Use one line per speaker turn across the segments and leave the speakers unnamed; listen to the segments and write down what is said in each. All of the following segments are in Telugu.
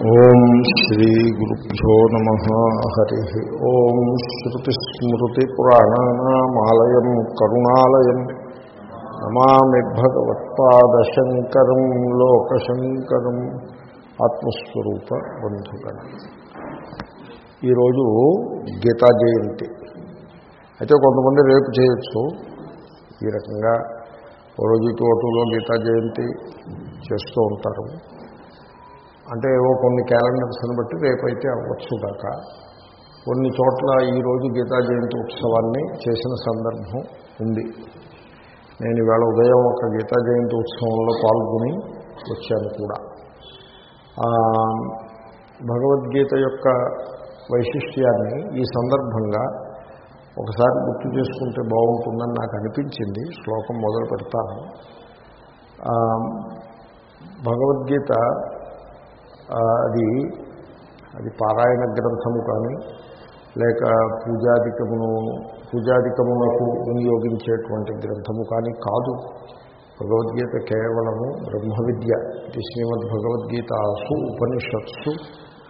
ఓం శ్రీ గురుభ్యో నమ. హరి. ఓం శ్రుతిస్మృతిపురాణానామాలయం కరుణాలయం. నమామి భగవత్పాదశంకరం లోకశంకరం. ఆత్మస్వరూప బంధుగణం. ఈరోజు గీతా జయంతి. అయితే కొంతమంది రేపు చేయొచ్చు. ఈ రకంగా ఓ రోజు తోటలో గీతా జయంతి చేస్తూ ఉంటారు. అంటే ఏవో కొన్ని క్యాలెండర్స్ని బట్టి రేపైతే అవ్వచ్చు కాక. కొన్ని చోట్ల ఈరోజు గీతా జయంతి ఉత్సవాన్ని చేసిన సందర్భం ఉంది. నేను ఈవేళ ఉదయం ఒక గీతా జయంతి ఉత్సవంలో పాల్గొని వచ్చాను కూడా. భగవద్గీత యొక్క వైశిష్ట్యాన్ని ఈ సందర్భంగా ఒకసారి గుర్తు చేసుకుంటే బాగుంటుందని నాకు అనిపించింది. శ్లోకం మొదలు పెడతాను. భగవద్గీత అది అది పారాయణ గ్రంథము కానీ లేక పూజాధికమును పూజాధికమునకు వినియోగించేటువంటి గ్రంథము కానీ కాదు. భగవద్గీత కేవలము బ్రహ్మ విద్య ఇది శ్రీమద్ భగవద్గీతాసు ఉపనిషత్సు.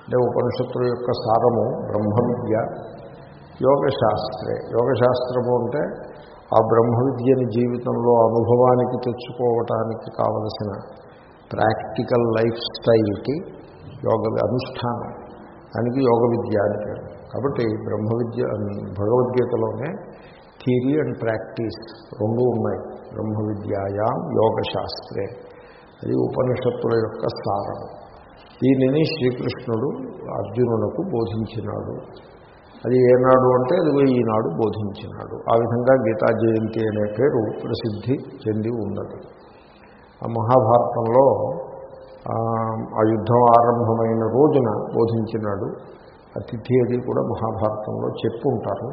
అంటే ఉపనిషత్తుల యొక్క సారము బ్రహ్మ విద్య యోగశాస్త్రే. యోగశాస్త్రము అంటే ఆ బ్రహ్మ విద్యని జీవితంలో అనుభవానికి తెచ్చుకోవటానికి కావలసిన ప్రాక్టికల్ లైఫ్ స్టైల్కి యోగ అనుష్ఠానం. దానికి యోగ విద్య అని పేరు కాబట్టి బ్రహ్మ విద్య భగవద్గీతలోనే థియరీ అండ్ ప్రాక్టీస్ రెండు ఉన్నాయి. బ్రహ్మ విద్యాయాం యోగశాస్త్రే. అది ఉపనిషత్తుల యొక్క సారం. దీనిని శ్రీకృష్ణుడు అర్జునునకు బోధించినాడు. అది ఏనాడు అంటే అది ఈనాడు బోధించినాడు. ఆ విధంగా గీతా జయంతి అనే పేరు ప్రసిద్ధి చెంది ఉన్నది. ఆ మహాభారతంలో ఆ యుద్ధం ఆరంభమైన రోజున బోధించినాడు. ఆ తిథి అది కూడా మహాభారతంలో చెప్పుంటారు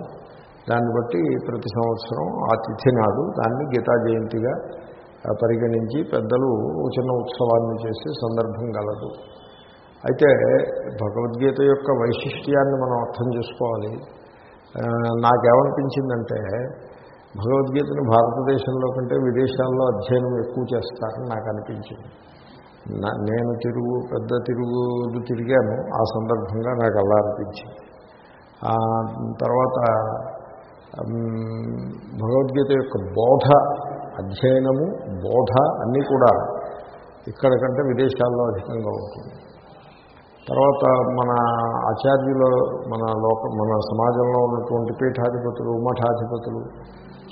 దాన్ని బట్టి ప్రతి సంవత్సరం ఆ తిథి నాడు దాన్ని గీతా జయంతిగా పరిగణించి పెద్దలు చిన్న ఉత్సవాన్ని చేసే సందర్భం గలదు. అయితే భగవద్గీత యొక్క వైశిష్ట్యాన్ని మనం అర్థం చేసుకోవాలి. నాకేమనిపించిందంటే భగవద్గీతను భారతదేశంలో కంటే విదేశాల్లో అధ్యయనం ఎక్కువ చేస్తారని నాకు అనిపించింది నేను తిరుగు పెద్ద తిరుగు తిరిగాను. ఆ సందర్భంగా నాకు అలా అనిపించింది. తర్వాత భగవద్గీత యొక్క బోధ అధ్యయనము బోధ అన్నీ కూడా ఇక్కడ కంటే విదేశాల్లో అధికంగా ఉంటుంది. తర్వాత మన ఆచార్యుల మన లోక మన సమాజంలో ఉన్నటువంటి పీఠాధిపతులు మఠాధిపతులు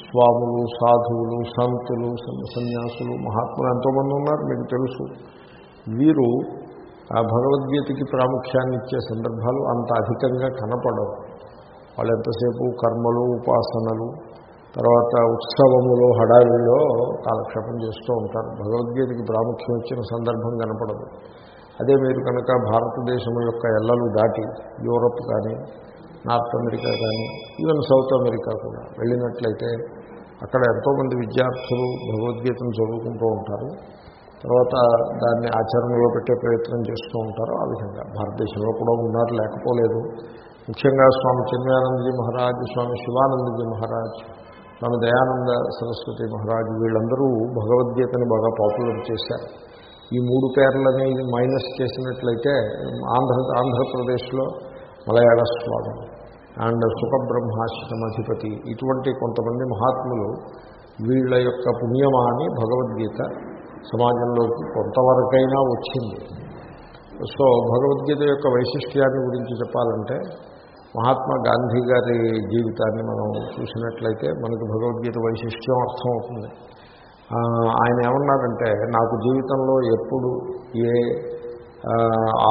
స్వాములు సాధువులు సంతులు సన్యాసులు మహాత్ములు ఎంతోమంది ఉన్నారు మీకు తెలుసు. వీరు ఆ భగవద్గీతకి ప్రాముఖ్యాన్ని ఇచ్చే సందర్భాలు అంత అధికంగా కనపడవు. వాళ్ళు ఎంతసేపు కర్మలు ఉపాసనలు తర్వాత ఉత్సవములో హడావిలో కాలక్షేపం చేస్తూ ఉంటారు. భగవద్గీతకి ప్రాముఖ్యం ఇచ్చిన సందర్భం కనపడదు. అదే మీరు కనుక భారతదేశం యొక్క ఎల్లలు దాటి యూరప్ కానీ నార్త్ అమెరికా కానీ ఈవెన్ సౌత్ అమెరికా కూడా వెళ్ళినట్లయితే అక్కడ ఎంతోమంది విద్యార్థులు భగవద్గీతను చదువుకుంటూ ఉంటారు. తర్వాత దాన్ని ఆచరణలో పెట్టే ప్రయత్నం చేస్తూ ఉంటారు. ఆ విధంగా భారతదేశంలో కూడా ఉన్నారు లేకపోలేదు. ముఖ్యంగా స్వామి చిన్మయానందజీ మహారాజ్ స్వామి శివానందజీ మహారాజ్ స్వామి దయానంద సరస్వతి మహారాజ్ వీళ్ళందరూ భగవద్గీతని బాగా పాపులర్ చేశారు. ఈ మూడు పేర్లని మైనస్ చేసినట్లయితే ఆంధ్ర ఆంధ్రప్రదేశ్లో మలయాళ స్వామి అండ్ సుఖబ్రహ్మాశ్రమాధిపతి ఇటువంటి కొంతమంది మహాత్ములు వీళ్ళ యొక్క పుణ్యమాని భగవద్గీత సమాజంలోకి కొంతవరకైనా వచ్చింది. సో భగవద్గీత యొక్క వైశిష్ట్యాన్ని గురించి చెప్పాలంటే మహాత్మా గాంధీ గారి జీవితాన్ని మనం చూసినట్లయితే మనకు భగవద్గీత వైశిష్ట్యం అర్థమవుతుంది. ఆయన ఏమన్నారంటే నాకు జీవితంలో ఎప్పుడు ఏ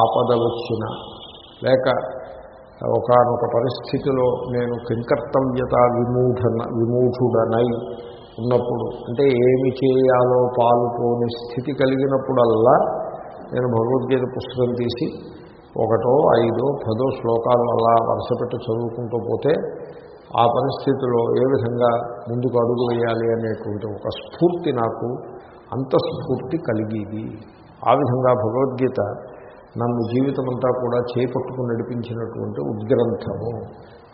ఆపద వచ్చినా లేక ఒకనొక పరిస్థితిలో నేను కింకర్తవ్యత విమూఢన విమూఢుడనై ఉన్నప్పుడు అంటే ఏమి చేయాలో పాలుపోని స్థితి కలిగినప్పుడల్లా నేను భగవద్గీత పుస్తకం తీసి ఒకటో ఐదో పదో శ్లోకాలు అలా వరుసపెట్టి చదువుకుంటూ పోతే ఆ పరిస్థితిలో ఏ విధంగా ముందుకు అడుగు వేయాలి అనేటువంటి ఒక స్ఫూర్తి నాకు అంతఃస్ఫూర్తి కలిగేది. ఆ విధంగా భగవద్గీత నన్ను జీవితమంతా కూడా చేపట్టుకుని నడిపించినటువంటి ఉద్గ్రంథము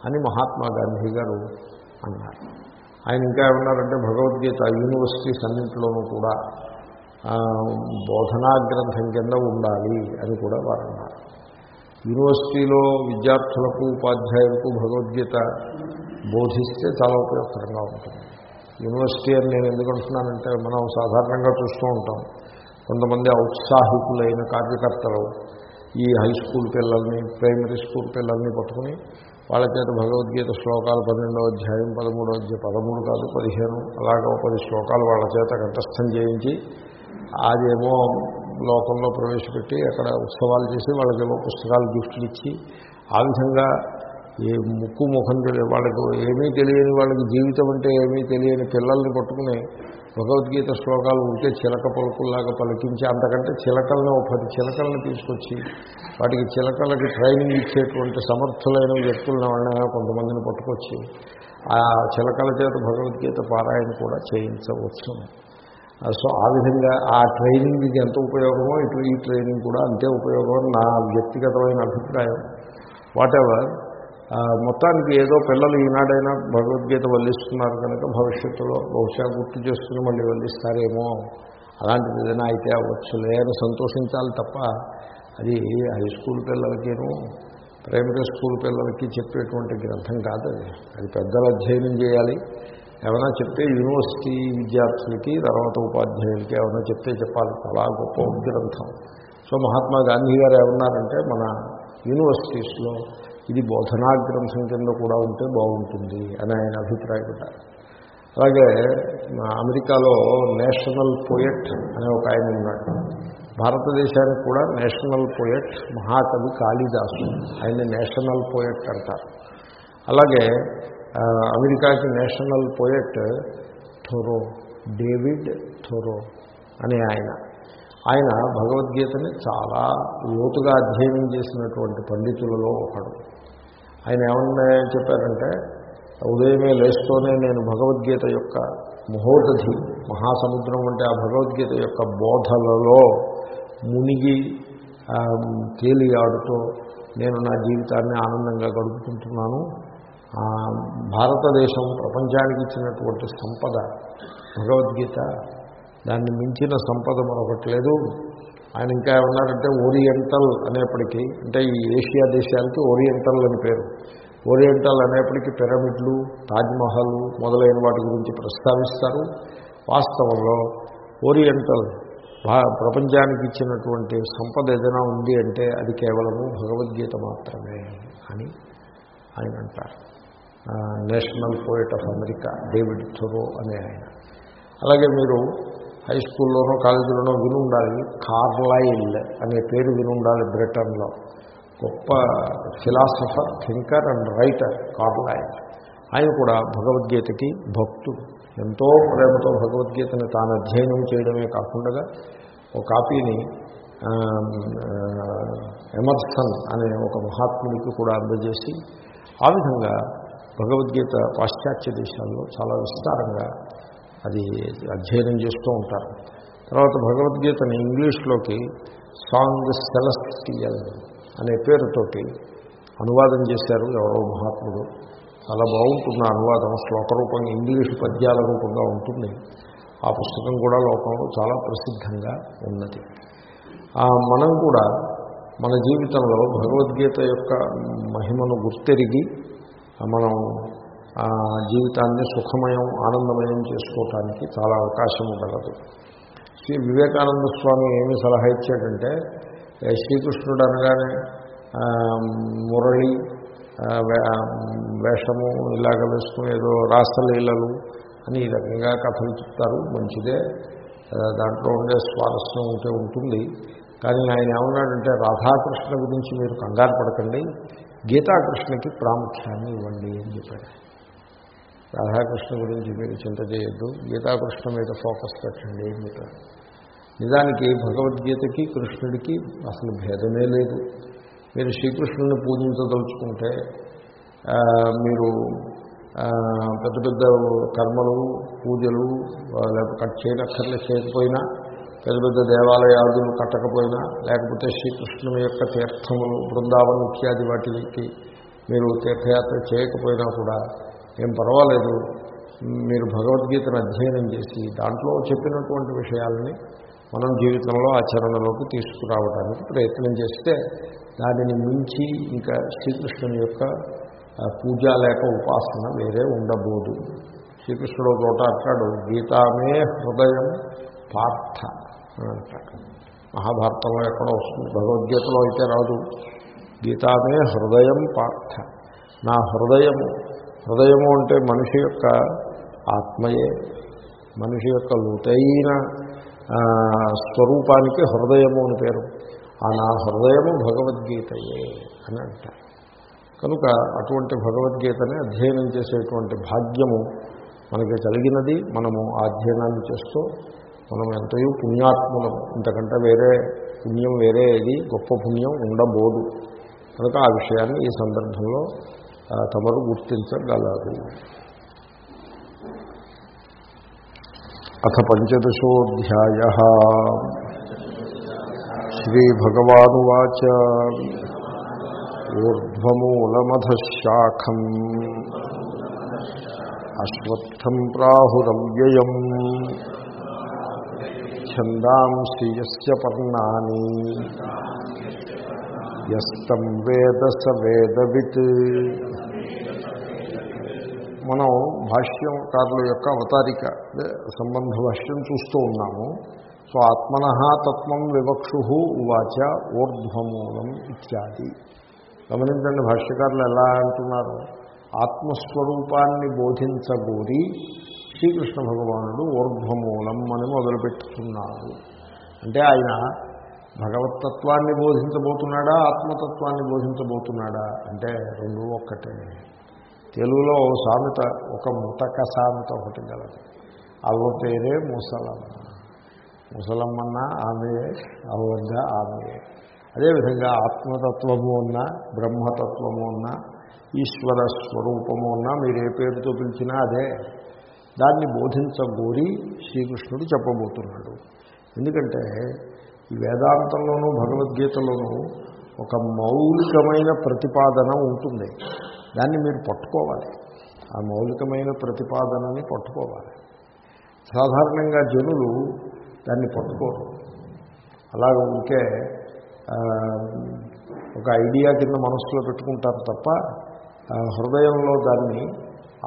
అని మహాత్మా గాంధీ గారు అన్నారు. ఆయన ఇంకా ఏమన్నారంటే భగవద్గీత యూనివర్సిటీస్ అన్నింటిలోనూ కూడా బోధనా గ్రంథం కింద ఉండాలి అని కూడా వారు అన్నారు యూనివర్సిటీలో విద్యార్థులకు ఉపాధ్యాయులకు భగవద్గీత బోధిస్తే చాలా ఉపయోగకరంగా ఉంటుంది. యూనివర్సిటీ అని నేను ఎందుకు అంటున్నానంటే మనం సాధారణంగా చూస్తూ ఉంటాం. కొంతమంది ఔత్సాహికులైన కార్యకర్తలు ఈ హై స్కూల్ పిల్లల్ని ప్రైమరీ స్కూల్ పిల్లల్ని పట్టుకుని వాళ్ళ చేత భగవద్గీత శ్లోకాలు పన్నెండో అధ్యాయం పదమూడో అధ్యాయం పదమూడు కాదు పదిహేను అలాగే పది శ్లోకాలు వాళ్ళ చేత కంఠస్థం చేయించి అదేమో లోకంలో ప్రవేశపెట్టి అక్కడ ఉత్సవాలు చేసి వాళ్ళకేమో పుస్తకాలు గిఫ్ట్లు ఇచ్చి ఆ విధంగా ఏ ముక్కు ముఖం తెలియ వాళ్ళకు ఏమీ తెలియని వాళ్ళకి జీవితం అంటే ఏమీ తెలియని పిల్లల్ని పట్టుకుని భగవద్గీత శ్లోకాలు ఉంటే చిలక పలుకుల్లాగా పలికించి అంతకంటే చిలకలను ఒక పది చిలకలను తీసుకొచ్చి వాటికి చిలకలకి ట్రైనింగ్ ఇచ్చేటువంటి సమర్థులైన వ్యక్తులను వాళ్ళని కొంతమందిని పట్టుకొచ్చి ఆ చిలకల చేత భగవద్గీత పారాయణ కూడా చేయించవచ్చు సో ఆ విధంగా ఆ ట్రైనింగ్కి ఎంత ఉపయోగమో ఇటు ఈ ట్రైనింగ్ కూడా అంతే ఉపయోగం నా వ్యక్తిగతమైన అభిప్రాయం. వాటెవర్ మొత్తానికి ఏదో పిల్లలు ఈనాడైనా భగవద్గీత వల్లిస్తున్నారు కనుక భవిష్యత్తులో బహుశా గుర్తు చేసుకుని మళ్ళీ వల్లిస్తారేమో. అలాంటిది ఏదైనా అయితే అవ్వచ్చు లేని సంతోషించాలి తప్ప అది హై స్కూల్ పిల్లలకేను ప్రైమరీ స్కూల్ పిల్లలకి చెప్పేటువంటి గ్రంథం కాదు అది. అది పెద్దలు అధ్యయనం చేయాలి. ఏమైనా చెప్తే యూనివర్సిటీ విద్యార్థులకి తర్వాత ఉపాధ్యాయులకి ఏమైనా చెప్తే చెప్పాలి. చాలా గొప్ప గ్రంథం. సో మహాత్మా గాంధీ గారు ఏమన్నారంటే మన యూనివర్సిటీస్లో ఇది బోధనా గ్రంథం కింద కూడా ఉంటే బాగుంటుంది అని ఆయన అభిప్రాయపడ్డారు. అలాగే అమెరికాలో నేషనల్ పోయెట్ అనే ఒక ఆయన ఉన్నాడు. భారతదేశానికి కూడా నేషనల్ పోయెట్ మహాకవి కాళిదాసు. ఆయన నేషనల్ పోయెట్ అంటారు. అలాగే అమెరికాకి national poet Thoreau David Thoreau అనే ఆయన. ఆయన భగవద్గీతని చాలా లోతుగా అధ్యయనం చేసినటువంటి పండితులలో ఒకడు. ఆయన ఏమన్నా చెప్పారంటే ఉదయమే లేస్తూనే నేను భగవద్గీత యొక్క మహోదధి మహాసముద్రం అంటే ఆ భగవద్గీత యొక్క బోధలలో మునిగి తేలియాడుతూ నేను నా జీవితాన్ని ఆనందంగా గడుపుకుంటున్నాను భారతదేశం ప్రపంచానికి ఇచ్చినటువంటి సంపద భగవద్గీత దాన్ని మించిన సంపద మరొకటి లేదు. ఆయన ఇంకా ఏమన్నారంటే ఓరియంటల్ అనేప్పటికీ అంటే ఈ ఏషియా దేశాలకి ఓరియంటల్ అని పేరు. ఓరియంటల్ అనేప్పటికీ పిరమిడ్లు తాజ్మహల్ మొదలైన వాటి గురించి ప్రస్తావిస్తారు. వాస్తవంలో ఓరియంటల్ ప్రపంచానికి ఇచ్చినటువంటి సంపద ఏదైనా ఉంది అంటే అది కేవలము భగవద్గీత మాత్రమే అని ఆయన అంటారు. National poet of America David Thoreau అనే ఆయన. అలాగే మీరు హై స్కూల్లోనో కాలేజీలోనో విని ఉండాలి కార్లైల్ అనే పేరు విని ఉండాలి బ్రిటన్లో. గొప్ప philosopher thinker and writer Carlyle. ఆయన కూడా భగవద్గీతకి భక్తుడు. ఎంతో ప్రేమతో భగవద్గీతని తాను అధ్యయనం చేయడమే కాకుండా ఒక కాపీని ఎమర్సన్ అనే ఒక మహాత్ముడికి కూడా అందజేసి ఆ విధంగా భగవద్గీత పాశ్చాత్య దేశాల్లో చాలా విస్తారంగా అది అధ్యయనం చేస్తూ ఉంటారు. తర్వాత భగవద్గీతని ఇంగ్లీష్లోకి సాంగ్ సెలస్టియల్ అనే పేరుతోటి అనువాదం చేశారు ఎవరో మహాత్ముడు. చాలా బాగుంటుంది అనువాదం. శ్లోకరూపంగా ఇంగ్లీష్ పద్యాల రూపంగా ఉంటుంది. ఆ పుస్తకం కూడా లోకంలో చాలా ప్రసిద్ధంగా ఉన్నది. మనం కూడా మన జీవితంలో భగవద్గీత యొక్క మహిమను గుర్తెరిగి మనం జీవితాన్ని సుఖమయం ఆనందమయం చేసుకోవటానికి చాలా అవకాశం కలదు శ్రీ వివేకానంద స్వామి ఏమి సలహా ఇచ్చాడంటే శ్రీకృష్ణుడు అనగానే మురళి వేషము ఇలాగ వేసుకుని ఏదో రాసలీలలు అని ఈ రకంగా కథలు చెప్తారు. మంచిదే. దాంట్లో ఉండే స్వారస్యం ఉంటే ఉంటుంది. కానీ ఆయన ఏమన్నాడంటే రాధాకృష్ణ గురించి మీరు కంగారు పడకండి. గీతాకృష్ణకి ప్రాముఖ్యాన్ని ఇవ్వండి అని చెప్పాడు. రాధాకృష్ణ గురించి మీరు చింత చేయొద్దు. గీతాకృష్ణ మీద ఫోకస్ పెట్టండి. మీకు నిజానికి భగవద్గీతకి కృష్ణుడికి అసలు భేదమే లేదు. మీరు శ్రీకృష్ణుని పూజించదలుచుకుంటే మీరు పెద్ద పెద్ద కర్మలు పూజలు లేకపోతే కట్ చేయనక్కర్లే చేయకపోయినా పెద్ద పెద్ద దేవాలయాదులు కట్టకపోయినా లేకపోతే శ్రీకృష్ణుని యొక్క తీర్థములు బృందావనం ఇత్యాది వాటికి మీరు తీర్థయాత్ర చేయకపోయినా కూడా ఏం పర్వాలేదు. మీరు భగవద్గీతను అధ్యయనం చేసి దాంట్లో చెప్పినటువంటి విషయాలని మనం జీవితంలో ఆచరణలోకి తీసుకురావడానికి ప్రయత్నం చేస్తే దానిని మించి ఇంకా శ్రీకృష్ణుని యొక్క పూజ లేక ఉపాసన వేరే ఉండబోదు. శ్రీకృష్ణుడు చోట అంటాడు గీతామే హృదయం పార్థ అని అంటాడు. మహాభారతంలో ఎక్కడ వస్తుంది. భగవద్గీతలో అయితే రాదు. గీతామే హృదయం పార్థ నా హృదయము హృదయము అంటే మనిషి యొక్క ఆత్మయే. మనిషి యొక్క లోతైన స్వరూపానికి హృదయము అని పేరు. ఆ నా హృదయము భగవద్గీతయే అని అంటారు. కనుక అటువంటి భగవద్గీతని అధ్యయనం చేసేటువంటి భాగ్యము మనకి కలిగినది. మనము ఆ అధ్యయనాన్ని చేస్తూ మనం ఎంతయో పుణ్యాత్ములం. ఇంతకంటే వేరే పుణ్యం వేరే ఇది. గొప్ప పుణ్యం ఉండబోదు. కనుక ఆ విషయాన్ని ఈ సందర్భంలో తమరు గుర్తించగలరు. అథ పంచదశోధ్యాయ. శ్రీభగవానువాచ ఊర్ధ్వమూలమధశాఖం. అశ్వత్థం ప్రాహురవ్యయం ఛందాంసి పర్ణాని. యస్తం వేద స వేదవిత్. మనం భాష్యంకారుల యొక్క అవతారిక సంబంధ భాష్యం చూస్తూ ఉన్నాము. సో ఆత్మన తత్వం వివక్షు ఉవాచ ఊర్ధ్వమూలం ఇత్యాది. గమనించండి భాష్యకారులు ఎలా అంటున్నారు? ఆత్మస్వరూపాన్ని బోధించగోరి శ్రీకృష్ణ భగవానుడు ఊర్ధ్వమూలం అని మొదలుపెట్టుతున్నాడు అంటే ఆయన భగవతత్వాన్ని బోధించబోతున్నాడా ఆత్మతత్వాన్ని బోధించబోతున్నాడా? అంటే రెండు ఒక్కటే. తెలుగులో సామెత ఒక ముతక సామెత ఒకటి గలదు. అవ్వ పేరే ముసలమ్మ. ముసలమ్మన్న ఆమెయే అవ్వద్ద ఆమెయే అదేవిధంగా ఆత్మతత్వము ఉన్న బ్రహ్మతత్వము ఉన్న ఈశ్వర స్వరూపము ఉన్న మీరు ఏ పేరుతో పిలిచినా అదే. దాన్ని బోధించబోరి శ్రీకృష్ణుడు చెప్పబోతున్నాడు. ఎందుకంటే ఈ వేదాంతంలోనూ భగవద్గీతలోనూ ఒక మౌలికమైన ప్రతిపాదన ఉంటుంది. దాన్ని మీరు పట్టుకోవాలి. ఆ మౌలికమైన ప్రతిపాదనని పట్టుకోవాలి. సాధారణంగా జనులు దాన్ని పట్టుకోరు. అలాగ ఉంటే ఒక ఐడియా కింద మనసులో పెట్టుకుంటారు తప్ప హృదయంలో దాన్ని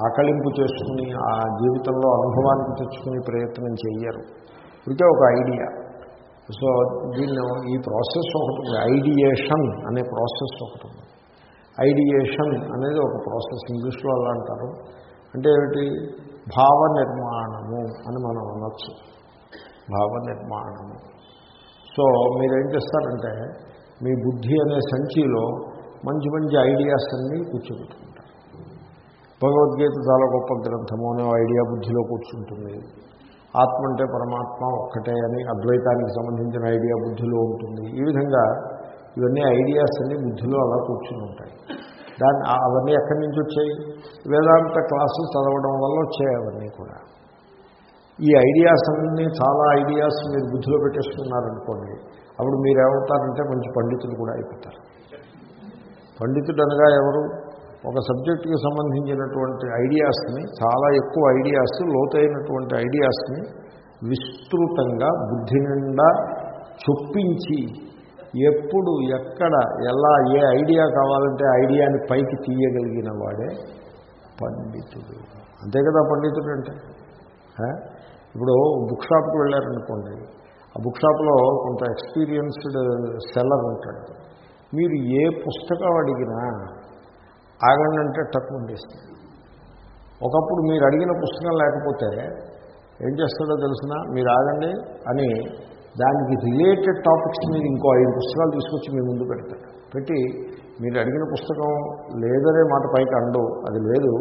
ఆకలింపు చేసుకుని ఆ జీవితంలో అనుభవానికి తెచ్చుకునే ప్రయత్నం చేయరు ఇదే ఒక ఐడియా. సో దీన్ని ఈ ప్రాసెస్ ఒకటి ఐడియేషన్ అనే ప్రాసెస్ ఒకటి ఉంది. ఐడియేషన్ అనేది ఒక ప్రాసెస్ ఇంగ్లీష్లో అలా అంటారు. అంటే ఏమిటి? భావ నిర్మాణము అని మనం అనొచ్చు. భావ నిర్మాణము. సో మీరేం చేస్తారంటే మీ బుద్ధి అనే సంచిలో మంచి మంచి ఐడియాస్ అన్నీ కూర్చోబెట్టుకుంటారు. భగవద్గీత చాలా గొప్ప గ్రంథము అనే ఐడియా బుద్ధిలో కూర్చుంటుంది. ఆత్మ అంటే పరమాత్మ ఒక్కటే అని అద్వైతానికి సంబంధించిన ఐడియా బుద్ధిలో ఉంటుంది. ఈ విధంగా ఇవన్నీ ఐడియాస్ అన్ని బుద్ధిలో అలా కూర్చుని ఉంటాయి. దాన్ని అవన్నీ ఎక్కడి నుంచి వచ్చాయి? వేదాంత క్లాసులు చదవడం వల్ల వచ్చాయి అవన్నీ కూడా. ఈ ఐడియాస్ అన్నీ చాలా ఐడియాస్ మీరు బుద్ధిలో పెట్టేసుకున్నారనుకోండి అప్పుడు మీరు ఏమవుతారంటే మంచి పండితులు కూడా అయిపోతారు. పండితుడు అనగా ఎవరు? ఒక సబ్జెక్టుకి సంబంధించినటువంటి ఐడియాస్ని చాలా ఎక్కువ ఐడియాస్ లోతైనటువంటి ఐడియాస్ని విస్తృతంగా బుద్ధి నిండా చొప్పించి ఎప్పుడు ఎక్కడ ఎలా ఏ ఐడియా కావాలంటే ఐడియాని పైకి తీయగలిగిన వాడే పండితుడు. అంతే కదా పండితుడు అంటే? ఇప్పుడు బుక్ షాప్కి వెళ్ళారనుకోండి ఆ బుక్ షాప్లో కొంత ఎక్స్పీరియన్స్డ్ సెల్లర్ ఉంటాడు. మీరు ఏ పుస్తకం అడిగినా ఆగండి అంటే తక్కువ ఉండేస్తుంది ఒకప్పుడు మీరు అడిగిన పుస్తకం లేకపోతే ఏం చేస్తాడో తెలిసినా? మీరు ఆగండి అని దానికి రిలేటెడ్ టాపిక్స్ మీద ఇంకో ఐదు పుస్తకాలు తీసుకొచ్చి మీ ముందు పెడతాడు పెట్టి మీరు అడిగిన పుస్తకం లేదనే మాట పైకి అండు అది లేదు.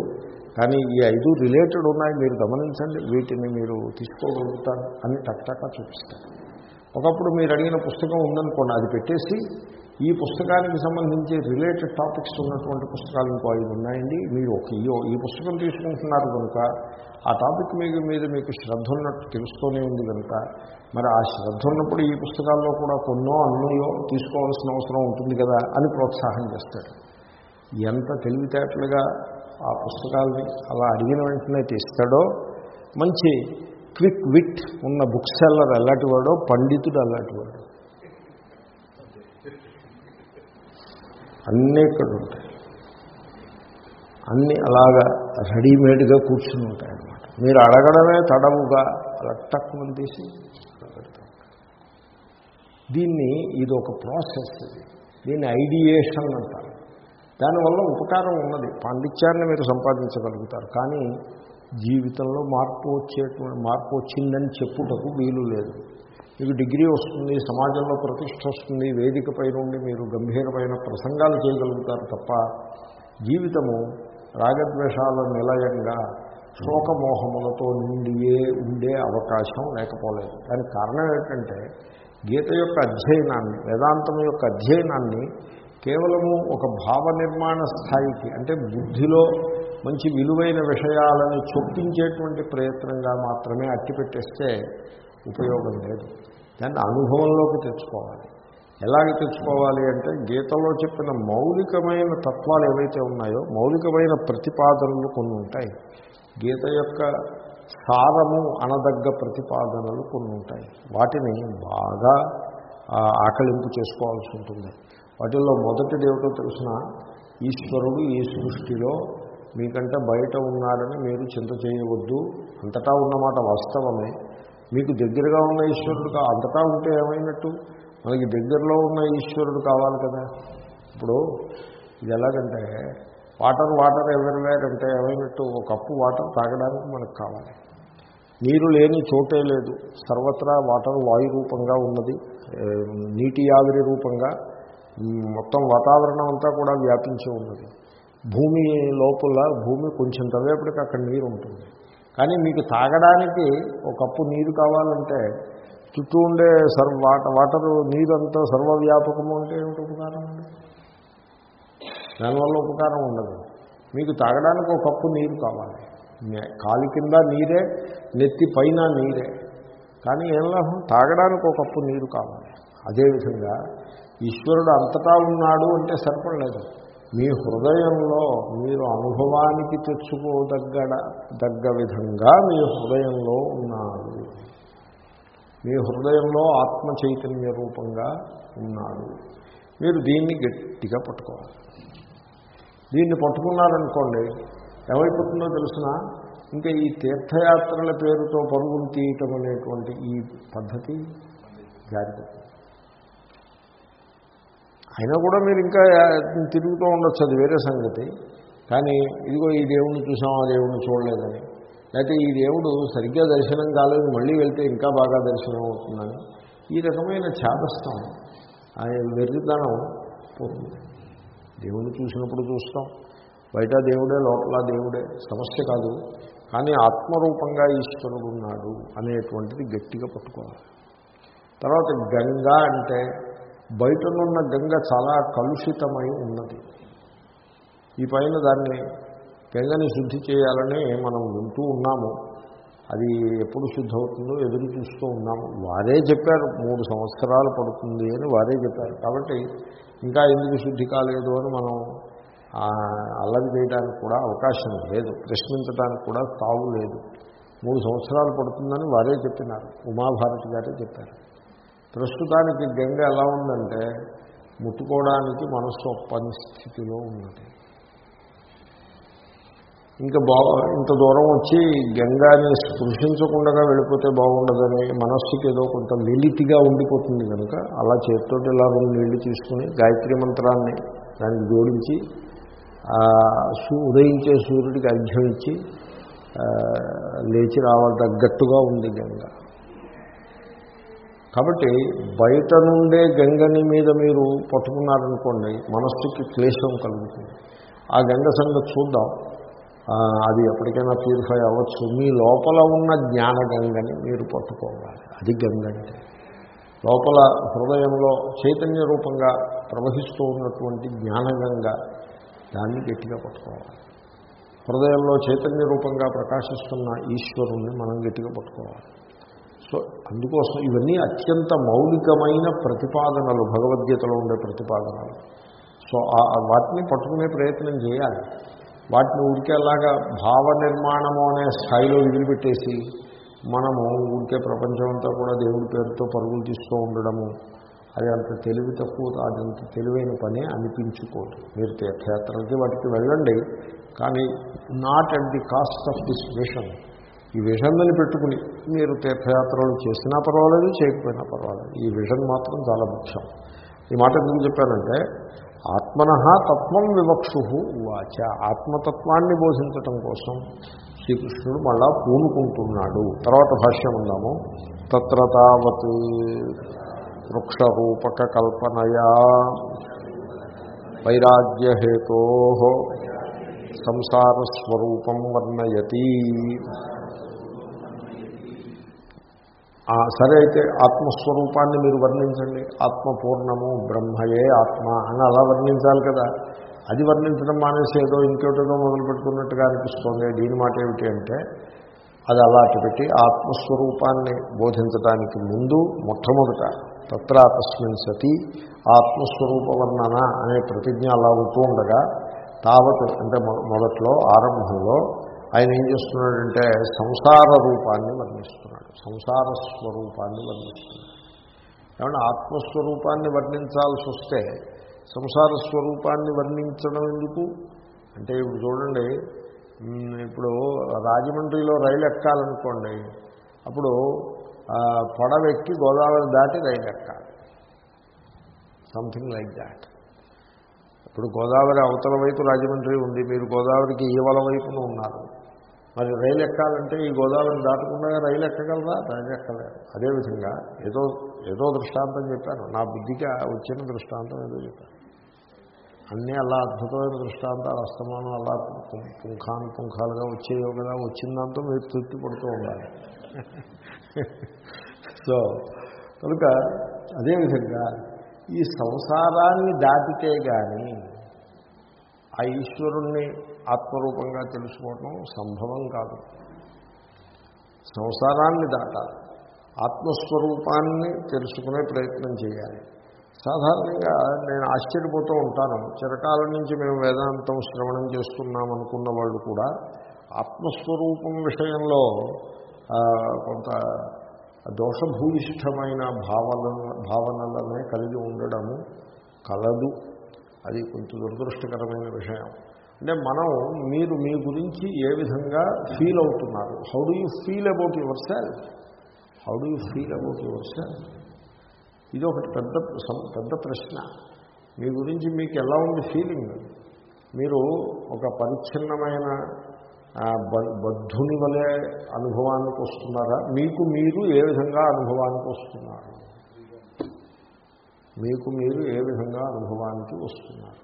కానీ ఈ ఐదు రిలేటెడ్ ఉన్నాయి మీరు గమనించండి వీటిని మీరు తీసుకోగలుగుతారు అని టక్టాకా చూపిస్తారు ఒకప్పుడు మీరు అడిగిన పుస్తకం ఉందనుకోండి అది పెట్టేసి ఈ పుస్తకానికి సంబంధించి రిలేటెడ్ టాపిక్స్ ఉన్నటువంటి పుస్తకాలు ఇంకో ఐదు ఉన్నాయండి. మీరు ఒక ఈ- ఈ పుస్తకం తీసుకుంటున్నారు కనుక ఆ టాపిక్ మీద మీద మీకు శ్రద్ధ ఉన్నట్టు తెలుస్తూనే ఉంది కనుక మరి ఆ శ్రద్ధ ఉన్నప్పుడు ఈ పుస్తకాల్లో కూడా కొన్నో అన్నయో తీసుకోవాల్సిన అవసరం ఉంటుంది కదా అని ప్రోత్సాహం చేస్తాడు. ఎంత తెలివితేటలుగా ఆ పుస్తకాలని అలా అడిగిన వెంటనే తీస్తాడో మంచి క్విక్ విట్ ఉన్న బుక్ సెల్లర్ ఎలాంటి వాడో పండితుడు అలాంటి వాడు. అన్నీ ఇక్కడ ఉంటాయి. అన్నీ అలాగా రెడీమేడ్గా కూర్చుని ఉంటాయి అన్నమాట మీరు అడగడమే తడవుగా అలా తక్కువ తీసి దీన్ని ఇది ఒక ప్రాసెస్. ఇది దీన్ని ఐడియేషన్ అంటారు. దానివల్ల ఉపకారం ఉన్నది. పాండిత్యాన్ని మీరు సంపాదించగలుగుతారు. కానీ జీవితంలో మార్పు వచ్చేటువంటి మార్పు వచ్చిందని చెప్పుటకు వీలు లేదు. మీకు డిగ్రీ వస్తుంది సమాజంలో ప్రతిష్ట వస్తుంది వేదికపై నుండి మీరు గంభీరమైన ప్రసంగాలు చేయగలుగుతారు తప్ప జీవితము రాగద్వేషాల నిలయంగా శోకమోహములతో నిండియే ఉండే అవకాశం లేకపోలేదు. దానికి కారణం ఏంటంటే గీత యొక్క అధ్యయనాన్ని వేదాంతం యొక్క అధ్యయనాన్ని కేవలము ఒక భావ నిర్మాణ స్థాయికి అంటే బుద్ధిలో మంచి విలువైన విషయాలను చొప్పించేటువంటి ప్రయత్నంగా మాత్రమే అట్టిపెట్టేస్తే ఉపయోగం లేదు. దాన్ని అనుభవంలోకి తెచ్చుకోవాలి. ఎలాగ తెచ్చుకోవాలి అంటే గీతలో చెప్పిన మౌలికమైన తత్వాలు ఏవైతే ఉన్నాయో మౌలికమైన ప్రతిపాదనలు కొన్ని ఉంటాయి. గీత యొక్క సారము అనదగ్గ ప్రతిపాదనలు కొన్ని ఉంటాయి వాటిని బాగా ఆకలింపు చేసుకోవాల్సి ఉంటుంది. వాటిల్లో మొదటిది ఏమిటో తెలిసిన ఈశ్వరుడు ఈ సృష్టిలో మీకంటే బయట ఉన్నారని మీరు చింత చేయవద్దు. అంతటా ఉన్నమాట వాస్తవమే. మీకు దగ్గరగా ఉన్న ఈశ్వరుడు అంతటా ఉంటే ఏమైనట్టు? మనకి దగ్గరలో ఉన్న ఈశ్వరుడు కావాలి కదా. ఇప్పుడు ఇది ఎలాగంటే వాటర్ వాటర్ ఎవరివేర్ అంటే ఏమైనట్టు ఒక కప్పు వాటర్ తాగడానికి మనకు కావాలి. నీరు లేని చోటే లేదు. సర్వత్రా వాటర్ వాయు రూపంగా ఉన్నది నీటి ఆవిరి రూపంగా మొత్తం వాతావరణం అంతా కూడా వ్యాపించి ఉన్నది. భూమి లోపల భూమి కొంచెం తవ్వేపటికి అక్కడ నీరు ఉంటుంది. కానీ మీకు తాగడానికి ఒక కప్పు నీరు కావాలంటే చుట్టూ ఉండే సర్వ వాటర్ వాటరు నీరంతా సర్వవ్యాపకము అంటే ఏమిటి ఉపకారం అండి? దానివల్ల ఉపకారం ఉండదు. మీకు తాగడానికి ఒక కప్పు నీరు కావాలి. కాలి కింద నీరే నెత్తి పైన నీరే. కానీ ఏం లాభం? తాగడానికి ఒక కప్పు నీరు కావాలి. అదేవిధంగా ఈశ్వరుడు అంతటా ఉన్నాడు అంటే సరిపడలేదు. మీ హృదయంలో మీరు అనుభవానికి తెచ్చుకోదగ్గ దగ్గ విధంగా మీ హృదయంలో ఉన్నాడు. మీ హృదయంలో ఆత్మ చైతన్య రూపంగా ఉన్నాడు. మీరు దీన్ని గట్టిగా పట్టుకోవాలి. దీన్ని పట్టుకున్నారనుకోండి ఏమైపోతుందో తెలిసిన? ఇంకా ఈ తీర్థయాత్రల పేరుతో పరుగులు తీయటం అనేటువంటి ఈ పద్ధతి జారిపోతుంది. అయినా కూడా మీరు ఇంకా తిరుగుతూ ఉండొచ్చు అది వేరే సంగతి. కానీ ఇదిగో ఈ దేవుడిని చూసాం ఆ దేవుడిని చూడలేదని. లేకపోతే ఈ దేవుడు సరిగ్గా దర్శనం కాలేదు మళ్ళీ వెళ్తే ఇంకా బాగా దర్శనం అవుతుందని. ఈ రకమైన ఛాదస్థం ఆయన వెర్రితనం పోతుంది. దేవుణ్ణి చూసినప్పుడు చూస్తాం. బయట దేవుడే లోపల దేవుడే సమస్య కాదు. కానీ ఆత్మరూపంగా ఈశ్వరుడు ఉన్నాడు అనేటువంటిది గట్టిగా పట్టుకోవాలి. తర్వాత గంగ అంటే బయటనున్న గంగ చాలా కలుషితమై ఉన్నది. ఈ పైన దాన్ని గంగని శుద్ధి చేయాలని మనం వింటూ ఉన్నాము. అది ఎప్పుడు శుద్ధవుతుందో ఎదురు చూస్తూ ఉన్నాము. వారే చెప్పారు మూడు సంవత్సరాలు పడుతుంది అని వారే చెప్పారు. కాబట్టి ఇంకా ఎందుకు శుద్ధి కాలేదు అని మనం అల్లరి చేయడానికి కూడా అవకాశం లేదు. ప్రశ్నించడానికి కూడా తావు లేదు. మూడు సంవత్సరాలు పడుతుందని వారే చెప్పినారు. ఉమాభారతి గారే చెప్పారు. ప్రస్తుతానికి గంగ ఎలా ఉందంటే ముట్టుకోవడానికి మనస్సు పని స్థితిలో ఉన్నది. ఇంకా బా ఇంత దూరం వచ్చి గంగాని స్పృశించకుండా వెళ్ళిపోతే బాగుండదని మనస్సుకి ఏదో కొంత వెలితిగా ఉండిపోతుంది కనుక అలా చేతితోటి ఇలా రెండు నీళ్ళు తీసుకుని గాయత్రి మంత్రాన్ని దానికి జోడించి ఉదయించే సూర్యుడికి అర్ఘ్యం ఇచ్చి లేచి రావాలి. తగ్గట్టుగా ఉంది గంగ. కాబట్టి బయట నుండే గంగని మీద మీరు పట్టుకున్నారనుకోండి మనస్సుకి క్లేశం కలుగుతుంది. ఆ గంగ సంగతి చూద్దాం. అది ఎప్పటికైనా ప్యూరిఫై అవ్వచ్చు. మీ లోపల ఉన్న జ్ఞాన గంగని మీరు పట్టుకోవాలి. అది గంగ అంటే లోపల హృదయంలో చైతన్య రూపంగా ప్రవహిస్తూ ఉన్నటువంటి జ్ఞానగంగ దాన్ని గట్టిగా పట్టుకోవాలి. హృదయంలో చైతన్య రూపంగా ప్రకాశిస్తున్న ఈశ్వరుణ్ణి మనం గట్టిగా పట్టుకోవాలి. సో అందుకోసం ఇవన్నీ అత్యంత మౌలికమైన ప్రతిపాదనలు భగవద్గీతలో ఉండే ప్రతిపాదనలు. సో వాటిని పట్టుకునే ప్రయత్నం చేయాలి. వాటిని ఉడికేలాగా భావ నిర్మాణము అనే స్థాయిలో వదిలిపెట్టేసి మనము ఊరికే ప్రపంచం అంతా కూడా దేవుడి పేరుతో పరుగులు తీస్తూ ఉండడము అది అంత తెలివి తక్కువ అది అంత తెలివైన పని అనిపించుకోదు. మీరు తీర్థయాత్రలకి వాటికి వెళ్ళండి కానీ not at the cost of this vision ఈ విషన్ని పెట్టుకుని మీరు తీర్థయాత్రలు చేసినా పర్వాలేదు చేయకపోయినా పర్వాలేదు. ఈ విషన్ మాత్రం చాలా ముఖ్యం. ఈ మాట ఎందుకు చెప్పానంటే ఆత్మన తత్వం వివక్షు వాచ ఆత్మతత్వాన్ని బోధించటం కోసం శ్రీకృష్ణుడు మళ్ళా పూనుకుంటున్నాడు. తర్వాత భాష్యం ఉందాము. తత్ర తావత్ వృక్షరూపక కల్పనయా వైరాగ్యహేతో సంసారస్వరూపం వర్ణయతి. సరే అయితే ఆత్మస్వరూపాన్ని మీరు వర్ణించండి. ఆత్మ పూర్ణము బ్రహ్మయే ఆత్మ అని అలా వర్ణించాలి కదా. అది వర్ణించడం మానేసి ఏదో ఇంకోటిదో మొదలు పెట్టుకున్నట్టుగా అనిపిస్తుంది. దీని మాట ఏమిటి అంటే అది అలాంటి పెట్టి ఆత్మస్వరూపాన్ని బోధించడానికి ముందు మొట్టమొదట తత్ర తస్మిన్ సతి ఆత్మస్వరూప వర్ణన అనే ప్రతిజ్ఞ అలా ఉంటూ ఉండగా తావత్ అంటే మొదట్లో ఆరంభంలో ఆయన ఏం చేస్తున్నాడంటే సంసార రూపాన్ని వర్ణిస్తున్నాడు. సంసార స్వరూపాన్ని వర్ణిస్తున్నాడు. ఏమన్నా ఆత్మస్వరూపాన్ని వర్ణించాల్సి వస్తే సంసార స్వరూపాన్ని వర్ణించడం ఎందుకు? అంటే ఇప్పుడు చూడండి ఇప్పుడు రాజమండ్రిలో రైలు ఎక్కాలనుకోండి అప్పుడు పడవెక్కి గోదావరి దాటి రైలు ఎక్కాలి. Something like that. ఇప్పుడు గోదావరి అవతల వైపు రాజమండ్రి ఉంది మీరు గోదావరికి ఈవల వైపున ఉన్నారు. మరి రైలు ఎక్కాలంటే ఈ గోదావరి దాటకుండా రైలు ఎక్కగలరా? రైలు ఎక్కలేరు. అదేవిధంగా ఏదో ఏదో దృష్టాంతం చెప్పాను నా బుద్ధికి వచ్చిన దృష్టాంతం ఏదో చెప్పాను అన్నీ అలా అద్భుతమైన దృష్టాంతాలు అస్తమానం అలా పుంఖాను పుంఖాలుగా వచ్చేయో కదా వచ్చిన దాంతో మీరు తృప్తి పడుతూ ఉండాలి. సో కనుక అదేవిధంగా ఈ సంసారాన్ని దాటితే కానీ ఆ ఈశ్వరుణ్ణి ఆత్మరూపంగా తెలుసుకోవటం సంభవం కాదు. సంసారాన్ని దాటాలి. ఆత్మస్వరూపాన్ని తెలుసుకునే ప్రయత్నం చేయాలి. సాధారణంగా నేను ఆశ్చర్యపోతూ ఉంటాను. చిరకాలం నుంచి మేము వేదాంతం శ్రవణం చేస్తున్నాం అనుకున్న వాళ్ళు కూడా ఆత్మస్వరూపం విషయంలో కొంత దోషభూయిష్టమైన భావన భావనలనే కలిగి ఉండడము కలదు. అది కొంచెం దురదృష్టకరమైన విషయం. అంటే మనం మీరు మీ గురించి ఏ విధంగా ఫీల్ అవుతున్నారు? How do you feel about yourself how do you feel about yourself ఇది ఒకటి పెద్ద పెద్ద ప్రశ్న. మీ గురించి మీకు ఎలా ఉంది ఫీలింగ్ మీరు ఒక పరిచ్ఛిన్నమైన బద్ధుని వలె అనుభవానికి వస్తున్నారా? మీకు మీరు ఏ విధంగా అనుభవానికి వస్తున్నారు? మీకు మీరు ఏ విధంగా అనుభవానికి వస్తున్నారు?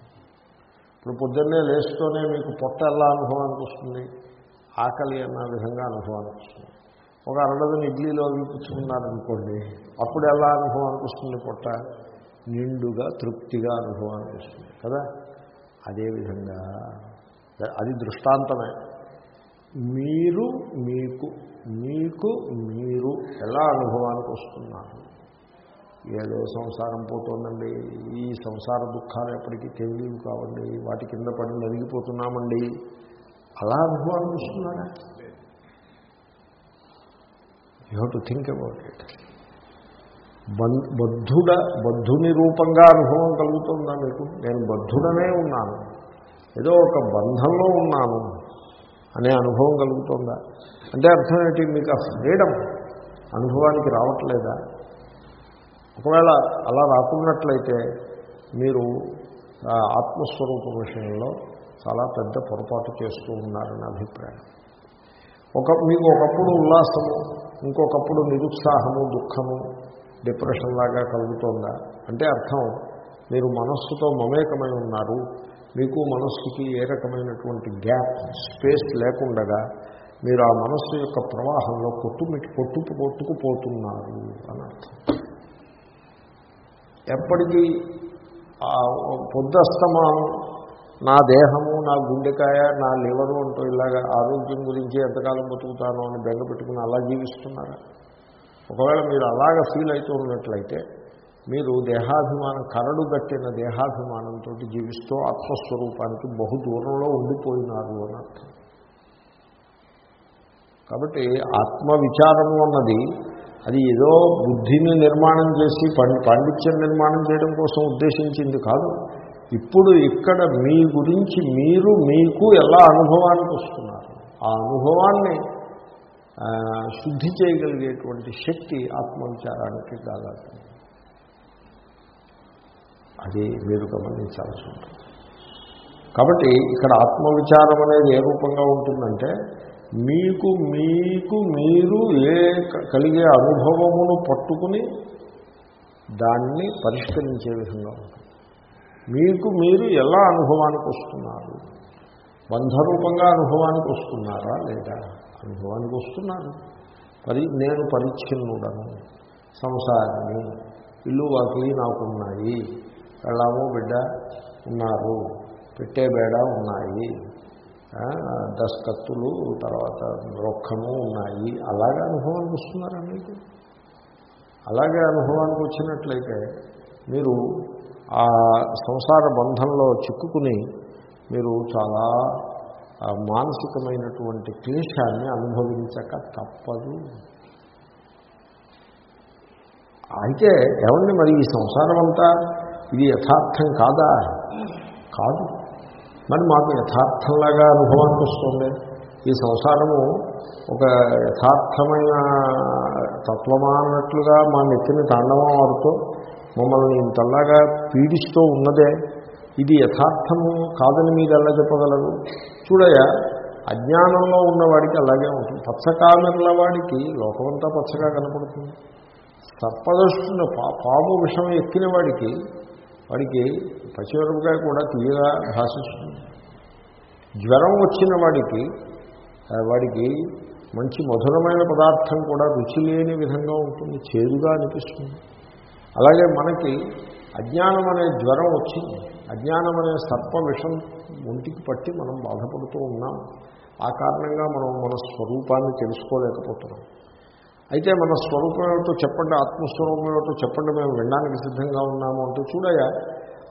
ఇప్పుడు పొద్దున్నే లేస్తూనే మీకు పొట్ట ఎలా అనుభవానికి వస్తుంది? ఆకలి అన్న విధంగా అనుభవానికి వస్తుంది. ఒక అరడదని ఇడ్లీలో పుచ్చుకున్నారనుకోండి అప్పుడు ఎలా అనుభవానికి వస్తుంది పొట్ట? నిండుగా తృప్తిగా అనుభవానికి వస్తుంది కదా? అదేవిధంగా అది దృష్టాంతమే. మీరు మీకు మీకు మీరు ఎలా అనుభవానికి వస్తున్నారు? ఏదో సంసారం పోతోందండి. ఈ సంసార దుఃఖాలు ఎప్పటికీ తెలియవు కావండి. వాటి కింద పడి నలిగిపోతున్నామండి. అలా అనుభవాన్ని వస్తున్నారా you have to think about it బద్ధుడ బద్ధుని రూపంగా అనుభవం కలుగుతుందా మీకు? నేను బద్ధుడనే ఉన్నాను. ఏదో ఒక బంధంలో ఉన్నాను అనే అనుభవం కలుగుతుందా? అంటే అర్థం ఏంటి? మీకు ఆ ఫ్రీడమ్ అనుభవానికి రావట్లేదా? ఒకవేళ అలా రాకున్నట్లయితే మీరు ఆత్మస్వరూప విషయంలో చాలా పెద్ద పొరపాటు చేస్తూ ఉన్నారని అభిప్రాయం. ఒక మీకు ఒకప్పుడు ఉల్లాసము ఇంకొకప్పుడు నిరుత్సాహము దుఃఖము డిప్రెషన్ లాగా కలుగుతోందా? అంటే అర్థం మీరు మనస్సుతో మమేకమై ఉన్నారు మీకు మనస్సుకి ఏ రకమైనటువంటి గ్యాప్ స్పేస్ లేకుండగా మీరు ఆ మనస్సు యొక్క ప్రవాహంలో కొట్టుమిటి కొట్టుకు కొట్టుకుపోతున్నారు అని అర్థం. ఎప్పటికీ పొద్దస్తమానం నా దేహము నా గుండెకాయ నా లివరు అంటూ ఇలాగా ఆరోగ్యం గురించి ఎంతకాలం బతుకుతాను అని బెంగ పెట్టుకుని అలా జీవిస్తున్నారా? ఒకవేళ మీరు అలాగ ఫీల్ అవుతూ ఉన్నట్లయితే మీరు దేహాభిమానం కరడు కట్టిన దేహాభిమానంతో జీవిస్తూ ఆత్మస్వరూపానికి బహు దూరంలో ఉండిపోయినారు అని అర్థం. కాబట్టి ఆత్మవిచారము అన్నది అది ఏదో బుద్ధిని నిర్మాణం చేసి పాండిత్యం నిర్మాణం చేయడం కోసం ఉద్దేశించింది కాదు. ఇప్పుడు ఇక్కడ మీ గురించి మీరు మీకు ఎలా అనుభవానికి వస్తున్నారు? ఆ అనుభవాన్ని శుద్ధి చేయగలిగేటువంటి శక్తి ఆత్మవిచారానికి కాగలదు అది మీరు గమనించాల్సి ఉంటుంది. కాబట్టి ఇక్కడ ఆత్మవిచారం అనేది ఏ రూపంగా ఉంటుందంటే మీకు మీకు మీరు ఏ కలిగే అనుభవమును పట్టుకుని దాన్ని పరిష్కరించే విధంగా ఉంటుంది. మీకు మీరు ఎలా అనుభవానికి వస్తున్నారు? బంధరూపంగా అనుభవానికి వస్తున్నారా లేదా? అనుభవానికి వస్తున్నారు పరి నేను పరిచ్ఛిన్నుడను. సంసారిని. ఇల్లు వాకిలి నాకున్నాయి. వెళ్ళాము బిడ్డ ఉన్నారు. పెట్టే బేడ ఉన్నాయి. దస్కత్తులు తర్వాత రొక్కము ఉన్నాయి. అలాగే అనుభవానికి వస్తున్నారా మీకు? అలాగే అనుభవానికి వచ్చినట్లయితే మీరు ఆ సంసార బంధంలో చిక్కుకుని మీరు చాలా మానసికమైనటువంటి క్లేశాన్ని అనుభవించక తప్పదు. అయితే ఏమండి మరి ఈ సంసారం అంతా ఇది యథార్థం కాదా? కాదు. మరి మాకు యథార్థంలాగా అనుభవానికి వస్తుంది. ఈ సంసారము ఒక యథార్థమైన తత్వమా అన్నట్లుగా మా నెత్తిని తాండవం ఆడుతూ మమ్మల్ని ఇంతలాగా పీడిస్తూ ఉన్నదే ఇది యథార్థము కాదని మీరు ఎలా చెప్పగలరు? చూడయ అజ్ఞానంలో ఉన్నవాడికి అలాగే ఉంటుంది. పచ్చకామెర్ల వాడికి లోకమంతా పచ్చగా కనపడుతుంది. తప్పదొస్తున్న పా పాము విషయం ఎక్కిన వాడికి వాడికి పచ్చిమిరపకాయ కూడా తీయగా భాషిస్తుంది జ్వరం వచ్చిన వాడికి వాడికి మంచి మధురమైన పదార్థం కూడా రుచి లేని విధంగా ఉంటుంది చేదుగా అనిపిస్తుంది. అలాగే మనకి అజ్ఞానం అనే జ్వరం వచ్చింది. అజ్ఞానం అనే సర్ప విషం ఒంటికి పట్టి మనం బాధపడుతూ ఉన్నాం. ఆ కారణంగా మనం మన స్వరూపాన్ని తెలుసుకోలేకపోతున్నాం. అయితే మన స్వరూపం ఏమిటో చెప్పండి ఆత్మస్వరూపం ఏమిటో చెప్పండి మేము వినడానికి సిద్ధంగా ఉన్నాము అంటూ చూడగా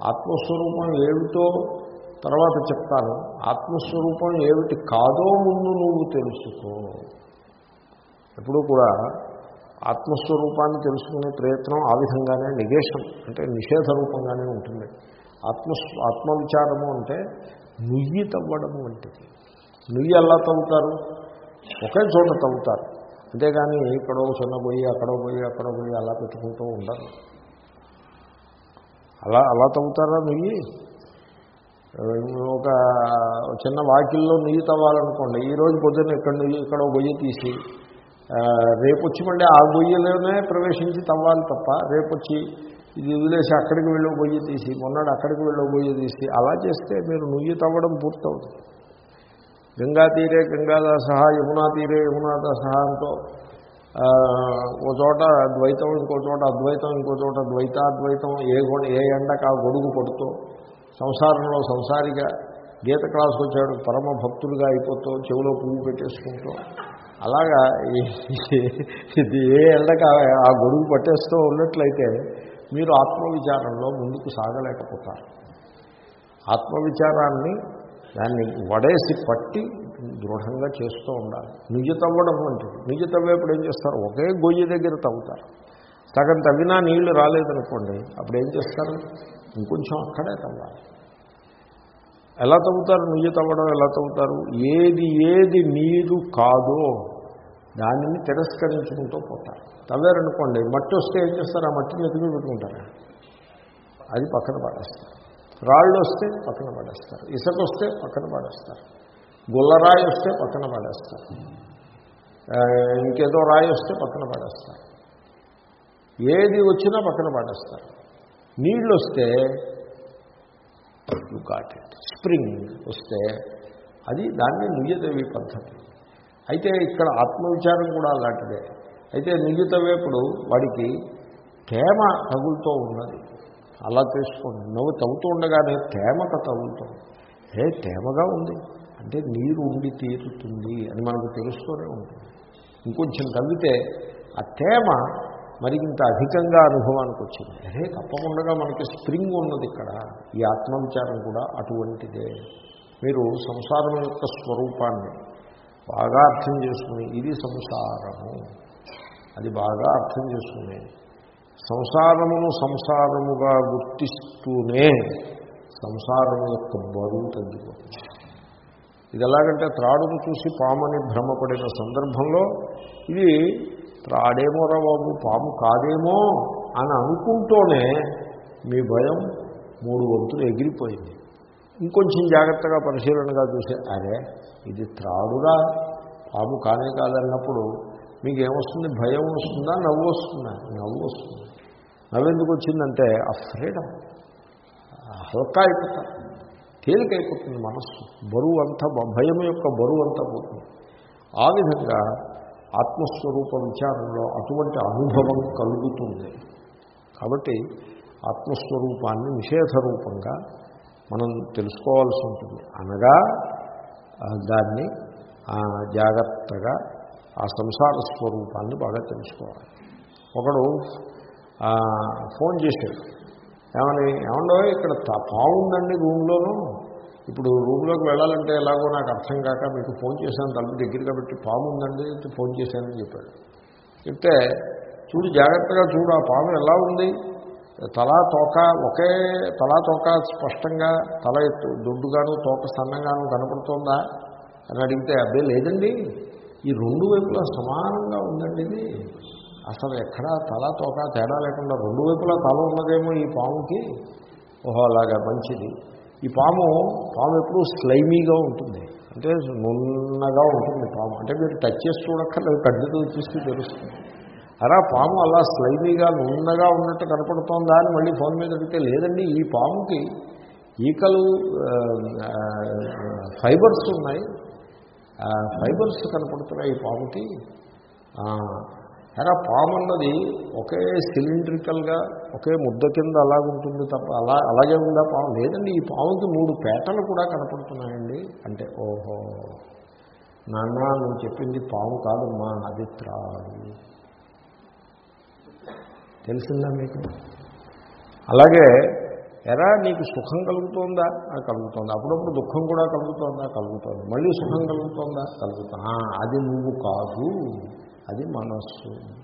ఆత్మస్వరూపం ఏమిటో తర్వాత చెప్తాను. ఆత్మస్వరూపం ఏమిటి కాదో ముందు నువ్వు తెలుసుకో. ఎప్పుడూ కూడా ఆత్మస్వరూపాన్ని తెలుసుకునే ప్రయత్నం ఆ విధంగానే నిగేషం అంటే నిషేధ రూపంగానే ఉంటుంది. ఆత్మ ఆత్మవిచారము అంటే నుయ్యి తవ్వడము వంటిది. నుయ్యి ఎలా తవ్వుతారు? ఒకే చోట తవ్వుతారు. అంతేగాని ఇక్కడో చిన్న పోయి అక్కడో పోయి అక్కడో పోయి అలా పెట్టుకుంటూ ఉండరు. అలా అలా తవ్వుతారా నుయ్యి ఒక చిన్న వాకిల్లో నెయ్యి తవ్వాలనుకోండి ఈరోజు పొద్దున్న ఇక్కడ నెయ్యి ఇక్కడ గొయ్యి తీసి రేపొచ్చి రేపు వచ్చి మళ్ళీ ఆ గొయ్యలోనే ప్రవేశించి తవ్వాలి తప్ప రేపు వచ్చి ఇది వదిలేసి అక్కడికి వెళ్ళి గొయ్యి తీసి మొన్నడు అక్కడికి వెళ్ళి గొయ్యి తీసి అలా చేస్తే మీరు నుయ్యి తవ్వడం పూర్తవుతుంది. గంగా తీరే గంగాదా సహా యమునా తీరే యమునాదా సహాయంతో ఓ చోట ద్వైతం ఇంకో చోట అద్వైతం ఇంకో చోట ద్వైతాద్వైతం ఏ గొడ ఏ ఎండకు ఆ గొడుగు పడుతూ సంసారంలో సంసారిగా గీత క్లాస్కి వచ్చాడు పరమ భక్తులుగా అయిపోతూ చెవిలో పువ్వు పెట్టేసుకుంటూ. అలాగా ఇది ఏ ఎండక ఆ గొడుగు పట్టేస్తూ ఉన్నట్లయితే మీరు ఆత్మవిచారంలో ముందుకు సాగలేకపోతారు. ఆత్మవిచారాన్ని దాన్ని వడేసి పట్టి దృఢంగా చేస్తూ ఉండాలి. నిజ తవ్వడం వంటిది. నిజ తవ్వేప్పుడు ఏం చేస్తారు? ఒకే గొయ్యి దగ్గర తవ్వుతారు. సగం తవ్వినా నీళ్ళు రాలేదనుకోండి అప్పుడు ఏం చేస్తారు? ఇంకొంచెం అక్కడే తవ్వాలి. ఎలా తవ్వుతారు? నిజ తవ్వడం ఎలా తవ్వుతారు? ఏది ఏది నీరు కాదో దానిని తిరస్కరించుకుంటూ పోతారు. తవ్వారనుకోండి మట్టి వస్తే ఏం చేస్తారు? ఆ మట్టిని ఎత్తుకుని పెట్టుకుంటారా. అది పక్కన పడేస్తారు రాళ్ళు వస్తే పక్కన పడేస్తారు. ఇసుక వస్తే పక్కన పడేస్తారు. గుల్లరాయి వస్తే పక్కన పడేస్తారు. ఇంకేదో రాయి వస్తే పక్కన పడేస్తారు. ఏది వచ్చినా పక్కన పడేస్తారు. నీళ్ళు వస్తే యు గాట్ ఇట్ స్ప్రింగ్ వస్తే అది దాన్ని నుయ్యతవి పద్ధతి. అయితే ఇక్కడ ఆత్మవిచారం కూడా అలాంటిదే. అయితే నుయ్యతవేపుడు వాడికి తేమ తగులుతూ ఉన్నది. అలా చేసుకోండి. నువ్వు తవ్వుతూ ఉండగానే తేమక తగులుతుంది ఏ తేమగా ఉంది. అంటే నీరు ఉండి తీరుతుంది అని మనకు తెలుస్తూనే ఉంటుంది. ఇంకొంచెం తవ్వితే ఆ తేమ మరింత అధికంగా అనుభవానికి వచ్చింది. అరే తప్పకుండా మనకి స్ప్రింగ్ ఉన్నది ఇక్కడ. ఈ ఆత్మవిచారం కూడా అటువంటిదే. మీరు సంసారం యొక్క స్వరూపాన్ని బాగా అర్థం చేసుకుని ఇది సంసారము. అది బాగా అర్థం చేసుకునేది సంసారమును సంసారముగా గుర్తిస్తూనే సంసారము యొక్క బరువు తగ్గిపోతుంది. ఇది ఎలాగంటే త్రాడును చూసి పామని భ్రమపడిన సందర్భంలో ఇది త్రాడేమో రా బాబు పాము కాదేమో అని అనుకుంటూనే మీ భయం మూడు వంతులు ఎగిరిపోయింది. ఇంకొంచెం జాగ్రత్తగా పరిశీలనగా చూసే అరే ఇది త్రాడురా పాము కానే కాదన్నప్పుడు మీకు ఏమొస్తుంది భయం వస్తుందా? నవ్వు వస్తుందా? నవ్వు వస్తుంది. నవ్వెందుకు వచ్చిందంటే ఆ ఫ్రీడమ్ హల్కా అయిపోతారు తేలికైపోతుంది మనస్సు. బరువు అంతా భయం యొక్క బరువు అంతా పోతుంది. ఆ విధంగా ఆత్మస్వరూప విచారంలో అటువంటి అనుభవం కలుగుతుంది. కాబట్టి ఆత్మస్వరూపాన్ని నిషేధ రూపంగా మనం తెలుసుకోవాల్సి ఉంటుంది. అనగా దాన్ని జాగ్రత్తగా ఆ సంసార స్వరూపాన్ని బాగా తెలుసుకోవాలి. ఒకడు ఫోన్ చేశాడు. ఏమని ఏమండో ఇక్కడ పావుందండి రూమ్లోనూ. ఇప్పుడు రూమ్లోకి వెళ్ళాలంటే ఎలాగో నాకు అర్థం కాక మీకు ఫోన్ చేశాను తలుపు దగ్గరగా పెట్టి పాము ఉందండి ఫోన్ చేశానని చెప్పాడు. చెప్తే చూడు జాగ్రత్తగా చూడు ఆ పాము ఎలా ఉంది? తలా తోక ఒకే తలా తోక స్పష్టంగా తల ఎత్తు దొడ్డుగాను తోక సన్నంగాను కనపడుతోందా? అని అడిగితే అబ్బే లేదండి. ఈ రెండు వైపులా సమానంగా ఉందండి ఇది. అసలు ఎక్కడా తల తోక తేడా లేకుండా రెండు వైపులా తల ఉన్నదేమో ఈ పాముకి? ఓహో అలాగా మంచిది. ఈ పాము పాము ఎప్పుడు స్లైమీగా ఉంటుంది. అంటే నున్నగా ఉంటుంది పాము. అంటే మీరు టచ్ చేసి చూడక్కర్లేదు కడ్డతో చూస్తే తెలుస్తుంది. అలా పాము అలా స్లైమీగా నున్నగా ఉన్నట్టు కనపడుతోందా అని మళ్ళీ ఫోన్ మీద అడిగితే లేదండి ఈ పాముకి ఈకలు ఫైబర్స్ ఉన్నాయి. ఫైబర్స్ కనపడుతున్నాయి ఈ పాముకి. అలా పాము అన్నది ఒకే సిలిండ్రికల్గా ఒకే ముద్ద కింద అలాగుంటుంది తప్ప అలా అలాగే ఉందా పాము? లేదండి ఈ పాముకి మూడు పేటలు కూడా కనపడుతున్నాయండి. అంటే ఓహో నాన్న నువ్వు చెప్పింది పాము కాదమ్మా అది త్రాడు తెలిసిందా మీకు? అలాగే ఎరా నీకు సుఖం కలుగుతోందా? కలుగుతోంది. అప్పుడప్పుడు దుఃఖం కూడా కలుగుతోందా? కలుగుతోంది. మళ్ళీ సుఖం కలుగుతోందా? కలుగుతా అది నువ్వు కాదు. అది మనస్సు.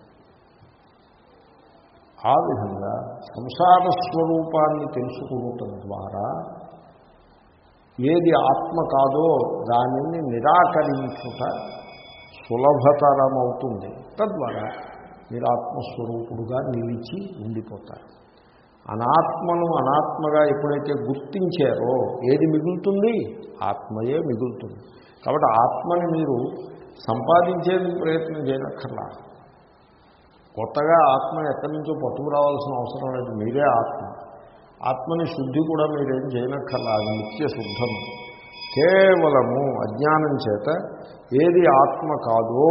ఆ విధంగా సంసార స్వరూపాన్ని తెలుసుకోవటం ద్వారా ఏది ఆత్మ కాదో దానిని నిరాకరించుట సులభతరమవుతుంది. తద్వారా మీరు ఆత్మస్వరూపుడుగా నిలిచి ఉండిపోతారు. అనాత్మను అనాత్మగా ఎప్పుడైతే గుర్తించారో ఏది మిగులుతుంది? ఆత్మయే మిగులుతుంది. కాబట్టి ఆత్మని మీరు సంపాదించేందుకు ప్రయత్నం చేయనక్కర్లా. కొత్తగా ఆత్మ ఎక్కడి నుంచో పట్టుకురావాల్సిన అవసరం లేదు. మీరే ఆత్మ. ఆత్మని శుద్ధి కూడా మీరేం చేయనక్కర్లా. అది నిత్య శుద్ధము కేవలము అజ్ఞానం చేత ఏది ఆత్మ కాదో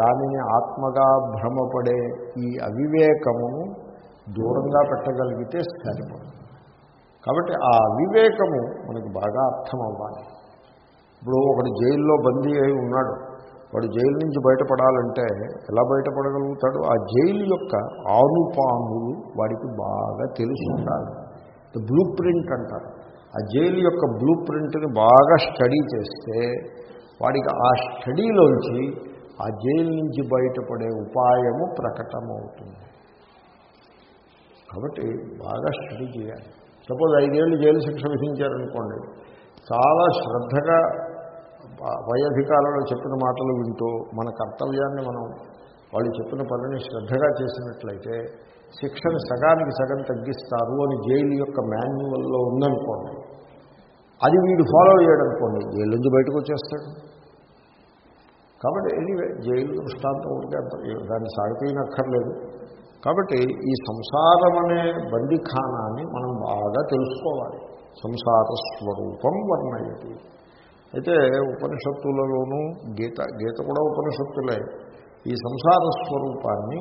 దానిని ఆత్మగా భ్రమపడే ఈ అవివేకమును దూరంగా పెట్టగలిగితే సరిపడుతుంది కాబట్టి ఆ వివేకము మనకు బాగా అర్థం అవ్వాలి ఇప్పుడు ఒకడు జైల్లో బందీ అయి ఉన్నాడు. వాడు జైలు నుంచి బయటపడాలంటే ఎలా బయటపడగలుగుతాడు? ఆ జైలు యొక్క ఆనుపాములు వాడికి బాగా తెలిసి ఉండాలి. బ్లూ ప్రింట్ అంటారు. ఆ జైలు యొక్క బ్లూ ప్రింట్ని బాగా స్టడీ చేస్తే వాడికి ఆ స్టడీలోంచి ఆ జైలు నుంచి బయటపడే ఉపాయము ప్రకటమవుతుంది. కాబట్టి బాగా స్టడీ చేయాలి. సపోజ్ ఐదేళ్ళు జైలు శిక్ష విధించారనుకోండి చాలా శ్రద్ధగా పై అధికారులు చెప్పిన మాటలు వింటూ మన కర్తవ్యాన్ని మనం వాళ్ళు చెప్పిన పనిని శ్రద్ధగా చేసినట్లయితే శిక్షను సగానికి సగం తగ్గిస్తారు అని జైలు యొక్క మాన్యువల్లో ఉందనుకోండి. అది వీడు ఫాలో అయ్యాడనుకోండి జైలు నుంచి బయటకు వచ్చేస్తాడు? కాబట్టి ఎనీవే జైలు దృష్టాంతం ఉంటే దాన్ని సాగిపోయినక్కర్లేదు. కాబట్టి ఈ సంసారం అనే బందిఖానాన్ని మనం బాగా తెలుసుకోవాలి. సంసార స్వరూపం వర్ణయతి. అయితే ఉపనిషత్తులలోనూ గీత గీత కూడా ఉపనిషత్తులే. ఈ సంసార స్వరూపాన్ని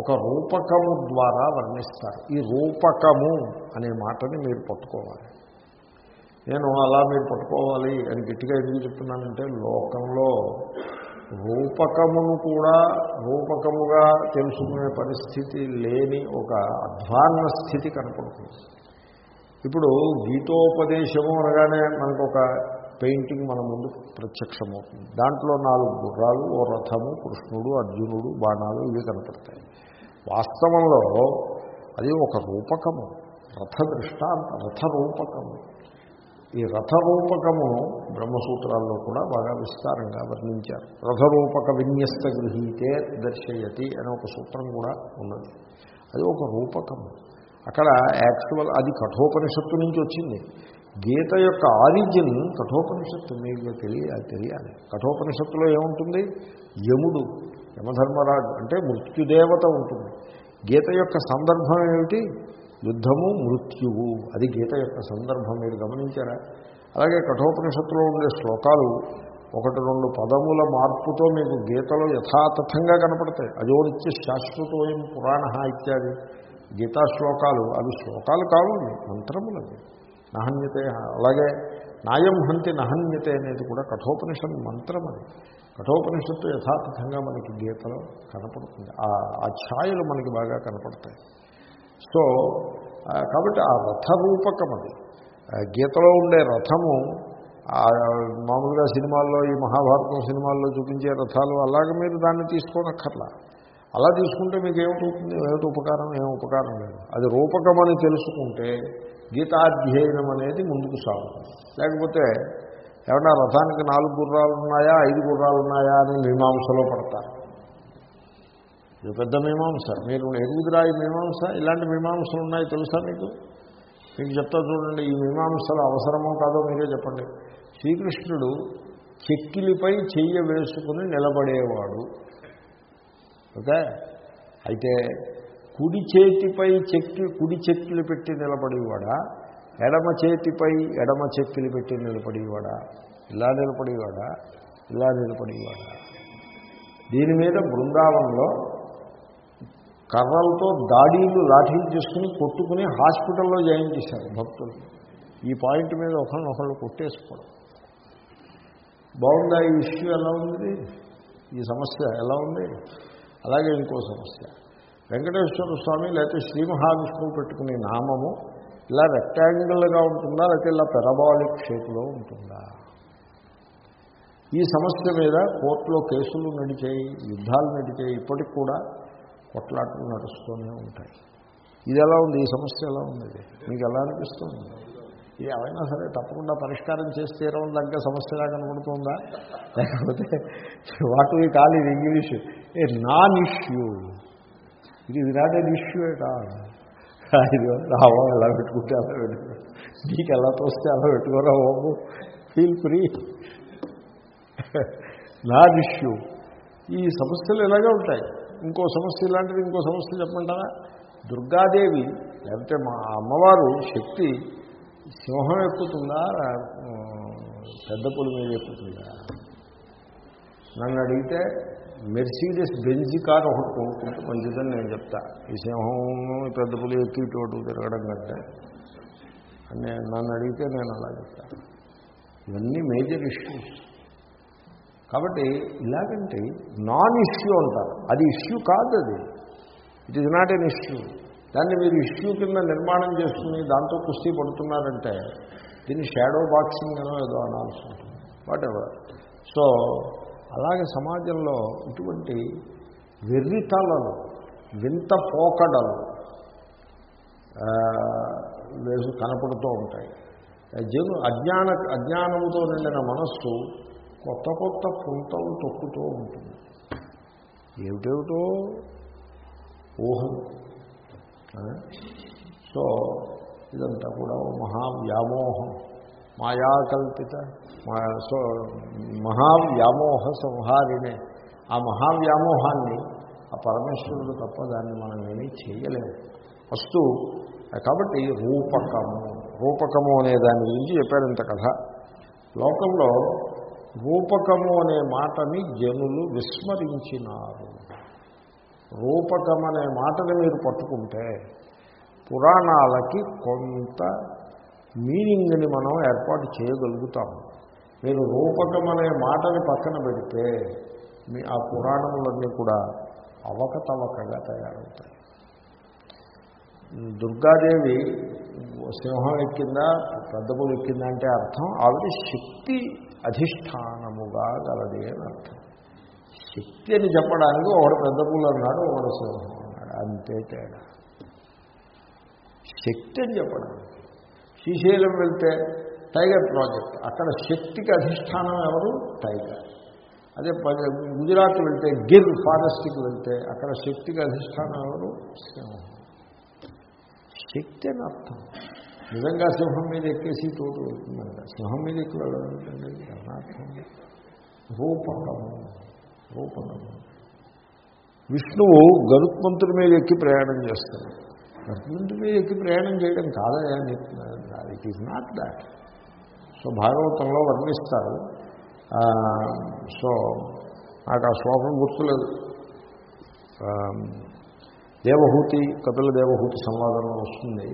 ఒక రూపకము ద్వారా వర్ణిస్తారు. ఈ రూపకము అనే మాటని మీరు పట్టుకోవాలి. నేను అలా మీరు పట్టుకోవాలి అని గట్టిగా ఎందుకు చెప్తున్నానంటే లోకంలో రూపకమును కూడా రూపకముగా తెలుసుకునే పరిస్థితి లేని ఒక అధ్వాన్న స్థితి కనపడుతుంది. ఇప్పుడు గీతోపదేశము అనగానే మనకు ఒక పెయింటింగ్ మన ముందు ప్రత్యక్షమవుతుంది. దాంట్లో నాలుగు గుర్రాలు ఓ రథము కృష్ణుడు అర్జునుడు బాణాలు ఇవి కనపడతాయి. వాస్తవంలో అది ఒక రూపకము రథ దృష్టాంత రథ రూపకము ఈ రథరూపకమును బ్రహ్మసూత్రాల్లో కూడా బాగా విస్తారంగా వర్ణించారు. రథరూపక విన్యస్త గృహీతే దర్శయతి అనే ఒక సూత్రం కూడా ఉన్నది. అది ఒక రూపకము. అక్కడ యాక్చువల్ అది కఠోపనిషత్తు నుంచి వచ్చింది. గీత యొక్క ఆరిజిన్ కఠోపనిషత్తు. మీకు తెలియాలి తెలియాలి. కఠోపనిషత్తులో ఏముంటుంది? యముడు యమధర్మరాజు అంటే మృత్యుదేవత ఉంటుంది. గీత యొక్క సందర్భం ఏమిటి? యుద్ధము మృత్యువు. అది గీత యొక్క సందర్భం మీరు గమనించారా? అలాగే కఠోపనిషత్తులో ఉండే శ్లోకాలు ఒకటి రెండు పదముల మార్పుతో మీకు గీతలో యథాతథంగా కనపడతాయి. అజోనిత్య శాశ్వతోయం పురాణ ఇత్యాది గీతా శ్లోకాలు. అవి శ్లోకాలు కావండి మంత్రములవి. నహన్యతే అలాగే నాయం హంతి నహన్యతే అనేది కూడా కఠోపనిషత్ మంత్రం అది కఠోపనిషత్తు యథాతథంగా మనకి గీతలో కనపడుతుంది. ఆ ఛాయలు మనకి బాగా కనపడతాయి. సో కాబట్టి ఆ రథరూపకం అది. గీతలో ఉండే రథము మామూలుగా సినిమాల్లో ఈ మహాభారతం సినిమాల్లో చూపించే రథాలు అలాగే మీరు దాన్ని తీసుకోనక్కర్లా. అలా తీసుకుంటే మీకు ఏమిటవుతుంది ఏమిటి ఉపకారం ఏం ఉపకారం లేదు. అది రూపకం అని తెలుసుకుంటే గీతాధ్యయనం అనేది ముందుకు సాగుతుంది. లేకపోతే ఏమన్నా రథానికి నాలుగు గుర్రాలు ఉన్నాయా ఐదు గుర్రాలు ఉన్నాయా అని మీమాంసలో పడతారు. ఇది పెద్ద మీమాంస. మీరు ఎరుగుదిరా ఈ మీమాంస? ఇలాంటి మీమాంసలు ఉన్నాయి తెలుసా మీకు? మీకు చెప్తా చూడండి ఈ మీమాంసలు అవసరమో కాదో మీరే చెప్పండి. శ్రీకృష్ణుడు చెక్కిలిపై చెయ్య వేసుకుని నిలబడేవాడు. ఓకే? అయితే కుడి చేతిపై చెక్కి కుడి చెక్కిలు పెట్టి నిలబడేవాడా? ఎడమ చేతిపై ఎడమ చెక్కిలు పెట్టి నిలబడేవాడా? ఇలా నిలబడేవాడా? ఇలా నిలబడేవాడా? దీని మీద బృందావనంలో కర్రలతో దాడీలు లాఠీలు చేసుకుని కొట్టుకుని హాస్పిటల్లో జాయిన్ చేశారు భక్తులు. ఈ పాయింట్ మీద ఒకరినొకళ్ళు కొట్టేసుకోవడం. బాగుందా ఈ ఇష్యూ ఎలా ఉంది? ఈ సమస్య ఎలా ఉంది? అలాగే ఇంకో సమస్య. వెంకటేశ్వర స్వామి లేకపోతే శ్రీ మహావిష్ణువు పెట్టుకునే నామము ఇలా రెక్టాంగిల్గా ఉంటుందా? లేకపోతే ఇలా పెరబాలిక్ షేప్లో ఉంటుందా? ఈ సమస్య మీద కోర్టులో కేసులు నడిచాయి యుద్ధాలు నడిచాయి. ఇప్పటికి కూడా కొట్లాటలు నడుస్తూనే ఉంటాయి. ఇది ఎలా ఉంది? ఈ సమస్య ఎలా ఉంది? మీకు ఎలా అనిపిస్తుంది? ఇది ఏమైనా సరే తప్పకుండా పరిష్కారం చేసి తీరం దగ్గర సమస్యలా కనబడుతుందా? లేకపోతే వాట్ వీ కాల్ ఇది ఇంగ్లీష్ ఏ నాన్ ఇష్యూ. ఇది ఇది ఇష్యూ కాదు ఇది రావో ఎలా పెట్టుకుంటే అలా పెట్టుకో. నీకు ఎలా తోస్తే అలా పెట్టుకోరా బాబు ఫీల్ ఫ్రీ నాన్ ఇష్యూ. ఈ సమస్యలు ఇలాగే ఉంటాయి. ఇంకో సమస్య ఇలాంటిది ఇంకో సమస్య చెప్పమంటారా? దుర్గాదేవి లేకపోతే మా అమ్మవారు శక్తి సింహం ఎక్కుతుందా? పెద్ద పులి మీద ఎక్కుతుందా? నన్ను అడిగితే మెర్సీడెస్ బెంజి కార్ ఒకటి కొనుక్కుంటే మంచిదని నేను చెప్తా. ఈ సింహం పెద్ద పులి ఎక్కి ఇటు తిరగడం కంటే. అని నన్ను అడిగితే నేను అలా చెప్తాను ఇవన్నీ మేజర్ ఇష్యూస్ కాబట్టి ఇలాగంటే నాన్ ఇష్యూ అంటారు. అది ఇష్యూ కాదు అది. It is not an issue దాన్ని మీరు ఇష్యూ కింద నిర్మాణం చేసుకుని దాంతో కుస్తీ పడుతున్నారంటే దీన్ని షాడో బాక్సింగ్ అనో ఏదో అనాల్సి ఉంటుంది. వాట్ ఎవర్ సో అలాగే సమాజంలో ఇటువంటి వెర్రితలలు వింత పోకడలు వేసు కనపడుతూ ఉంటాయి. జను అజ్ఞాన అజ్ఞానంతో నిండిన మనస్సు కొత్త కొత్త పుంతలు తొక్కుతూ ఉంటుంది. ఏమిటేమిటో? ఊహలు. సో ఇదంతా కూడా మహావ్యామోహం. మాయాకల్పిత మా సో మహావ్యామోహ సంహారినే ఆ మహావ్యామోహాన్ని ఆ పరమేశ్వరుడు తప్ప దాన్ని మనం ఏమీ చేయలేము. ఫస్ట్ కాబట్టి రూపకము రూపకము అనే దాని గురించి చెప్పారు ఇంత కథ. లోకంలో రూపకము అనే మాటని జనులు విస్మరించినారు. రూపకం అనే మాటని మీరు పట్టుకుంటే పురాణాలకి కొంత మీనింగ్ని మనం ఏర్పాటు చేయగలుగుతాము మీరు రూపకం అనే మాటని పక్కన పెడితే మీ ఆ పురాణములన్నీ కూడా అవకతవకగా తయారవుతాయి. దుర్గాదేవి సింహం ఎక్కిందా పెద్ద పులి ఎక్కిందా అంటే అర్థం ఆవిడ శక్తి అధిష్టానముగా గలది అని అర్థం. శక్తి అని చెప్పడానికి ఒకడు పెద్ద పులు అన్నాడు ఒకడు సింహం అన్నాడు. అంతే తేడా. శక్తి అని చెప్పడానికి శ్రీశైలం వెళ్తే టైగర్ ప్రాజెక్ట్. అక్కడ శక్తికి అధిష్టానం ఎవరు? టైగర్. అదే గుజరాత్ వెళ్తే గిర్ ఫారెస్ట్కి వెళ్తే అక్కడ శక్తికి అధిష్టానం ఎవరు? సింహం. శక్తి అని అర్థం. నిజంగా సింహం మీద ఎక్కేసి తోడు వెళ్తుందంట సింహం మీద ఎక్కి వెళ్ళాలంటే అర్థం. రూపకము. రూపకము. విష్ణువు గరుత్మంతుడి మీద ఎక్కి ప్రయాణం చేస్తాడు. గరుత్మంతుడి మీద ఎక్కి ప్రయాణం చేయడం కాదయా it is not that so భాగవతంలో వర్ణిస్తారు. ఆ, సో నాకు ఆ శ్లోకం గుర్తులేదు. ఆ, దేవహూతి కపిల దేవహూతి సంవాదంలో వస్తుంది.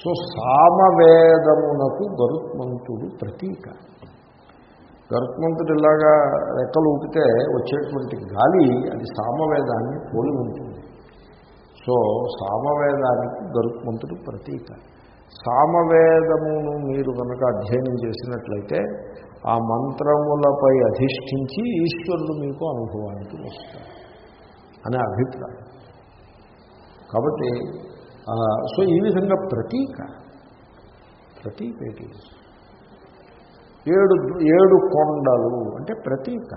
సో సామవేదమునకు గరుత్మంతుడు ప్రతీక. గరుత్మంతుడు ఇలాగా రెక్కలు ఊపితే వచ్చేటువంటి గాలి అది సామవేదాన్ని పోలి ఉంటుంది. సో సామవేదానికి గరుత్మంతుడు ప్రతీక. సామవేదమును మీరు కనుక అధ్యయనం చేసినట్లయితే ఆ మంత్రములపై అధిష్ఠించి ఈశ్వరుడు మీకు అనుభవానికి వస్తారు అనే అభిప్రాయం. కాబట్టి సో ఈ విధంగా ప్రతీక ప్రతీక ఇట్ ఈజ్ ఏడు ఏడు కొండలు అంటే ప్రతీక.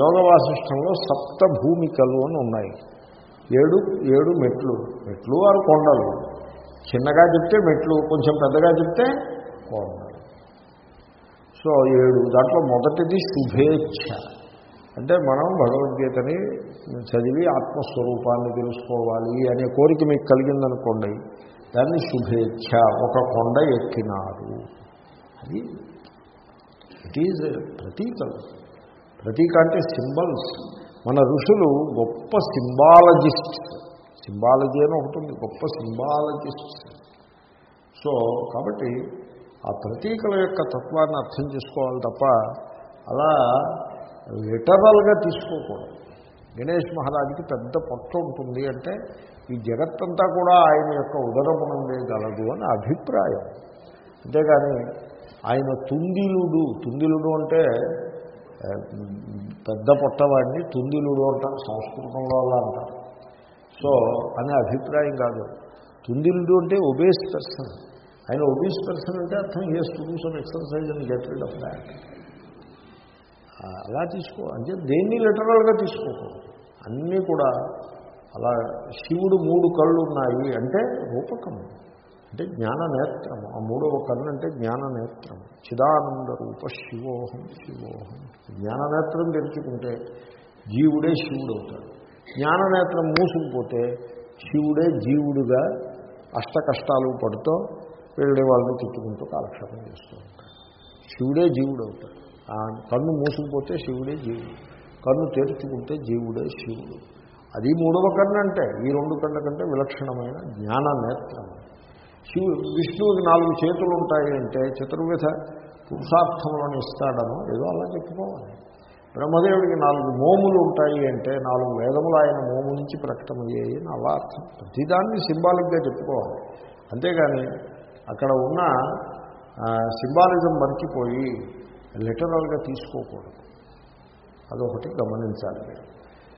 యోగ వాసిష్టంలో సప్త భూమికలు అని ఉన్నాయి. ఏడు ఏడు మెట్లు. మెట్లు ఆరు కొండలు. చిన్నగా చెప్తే మెట్లు కొంచెం పెద్దగా చెప్తే కొండలు. సో ఏడు దాంట్లో మొదటిది శుభేచ్ఛ. అంటే మనం భగవద్గీతని చదివి ఆత్మస్వరూపాన్ని తెలుసుకోవాలి అనే కోరిక మీకు కలిగిందనుకోండి దాన్ని శుభేచ్ఛ ఒక కొండ ఎక్కినారు. అది ఇట్ ఈజ్ ప్రతీకలు. ప్రతీక అంటే సింబల్స్. మన ఋషులు గొప్ప సింబాలజిస్ట్ సింబాలజీ అని ఒకటి ఉంది గొప్ప సింబాలజిస్ట్ సో కాబట్టి ఆ ప్రతీకల యొక్క తత్వాన్ని అర్థం చేసుకోవాలి తప్ప అలా లిటరల్గా తీసుకోకూడదు. గణేష్ మహారాజుకి పెద్ద పొట్ట ఉంటుంది అంటే ఈ జగత్తంతా కూడా ఆయన యొక్క ఉదరమునందే గలదు అని అభిప్రాయం. అంతేగాని ఆయన తుందిలుడు తుందిలుడు అంటే పెద్ద పొట్టవాడిని తుందిలుడు అంటారు సంస్కృతంలో అలా అంటారు. సో అనే అభిప్రాయం కాదు. తుందిలుడు అంటే ఒబేస్ పర్సన్ ఆయన ఒబేస్ పర్సన్ అంటే అర్థం హేస్ టు ఎక్సర్సైజ్ అని గెట్ రిడ్ ఆఫ్ దాట్ అలా తీసుకో అంటే దేన్ని లిటరల్గా తీసుకోకూడదు. అన్నీ కూడా అలా శివుడు మూడు కళ్ళు ఉన్నాయి అంటే రూపకం. అంటే జ్ఞాన నేత్రం. ఆ మూడవ కన్ను అంటే జ్ఞాన నేత్రం. చిదానంద రూప శివోహం శివోహం. జ్ఞాన నేత్రం తెరుచుకుంటే జీవుడే శివుడు అవుతాడు. జ్ఞాన నేత్రం మూసుకుపోతే శివుడే జీవుడుగా అష్ట కష్టాలు పడుతూ వెళ్ళే వాళ్ళని తిట్టుకుంటూ కాలక్షేపం చేస్తూ ఉంటాడు. శివుడే జీవుడు అవుతాడు. కన్ను మూసుకుపోతే శివుడే జీవుడు. కన్ను తెరుచుకుంటే జీవుడే శివుడు. అది మూడవ కన్ను అంటే ఈ రెండు కళ్ళ కంటే విలక్షణమైన జ్ఞాన నేత్రం. శివు విష్ణువుకి నాలుగు చేతులు ఉంటాయి అంటే చతుర్విధ పురుషార్థములను ఇస్తాడను ఏదో అలా చెప్పుకోవాలి. బ్రహ్మదేవుడికి నాలుగు మోములు ఉంటాయి అంటే నాలుగు వేదములు ఆయన మోము నుంచి ప్రకటమయ్యాయి అని అలా అర్థం. ప్రతిదాన్ని సింబాలిక్గా చెప్పుకోవాలి. అంతేగాని అక్కడ ఉన్న సింబాలిజం మర్చిపోయి లిటరల్గా తీసుకోకూడదు. అదొకటి గమనించాలి. మీరు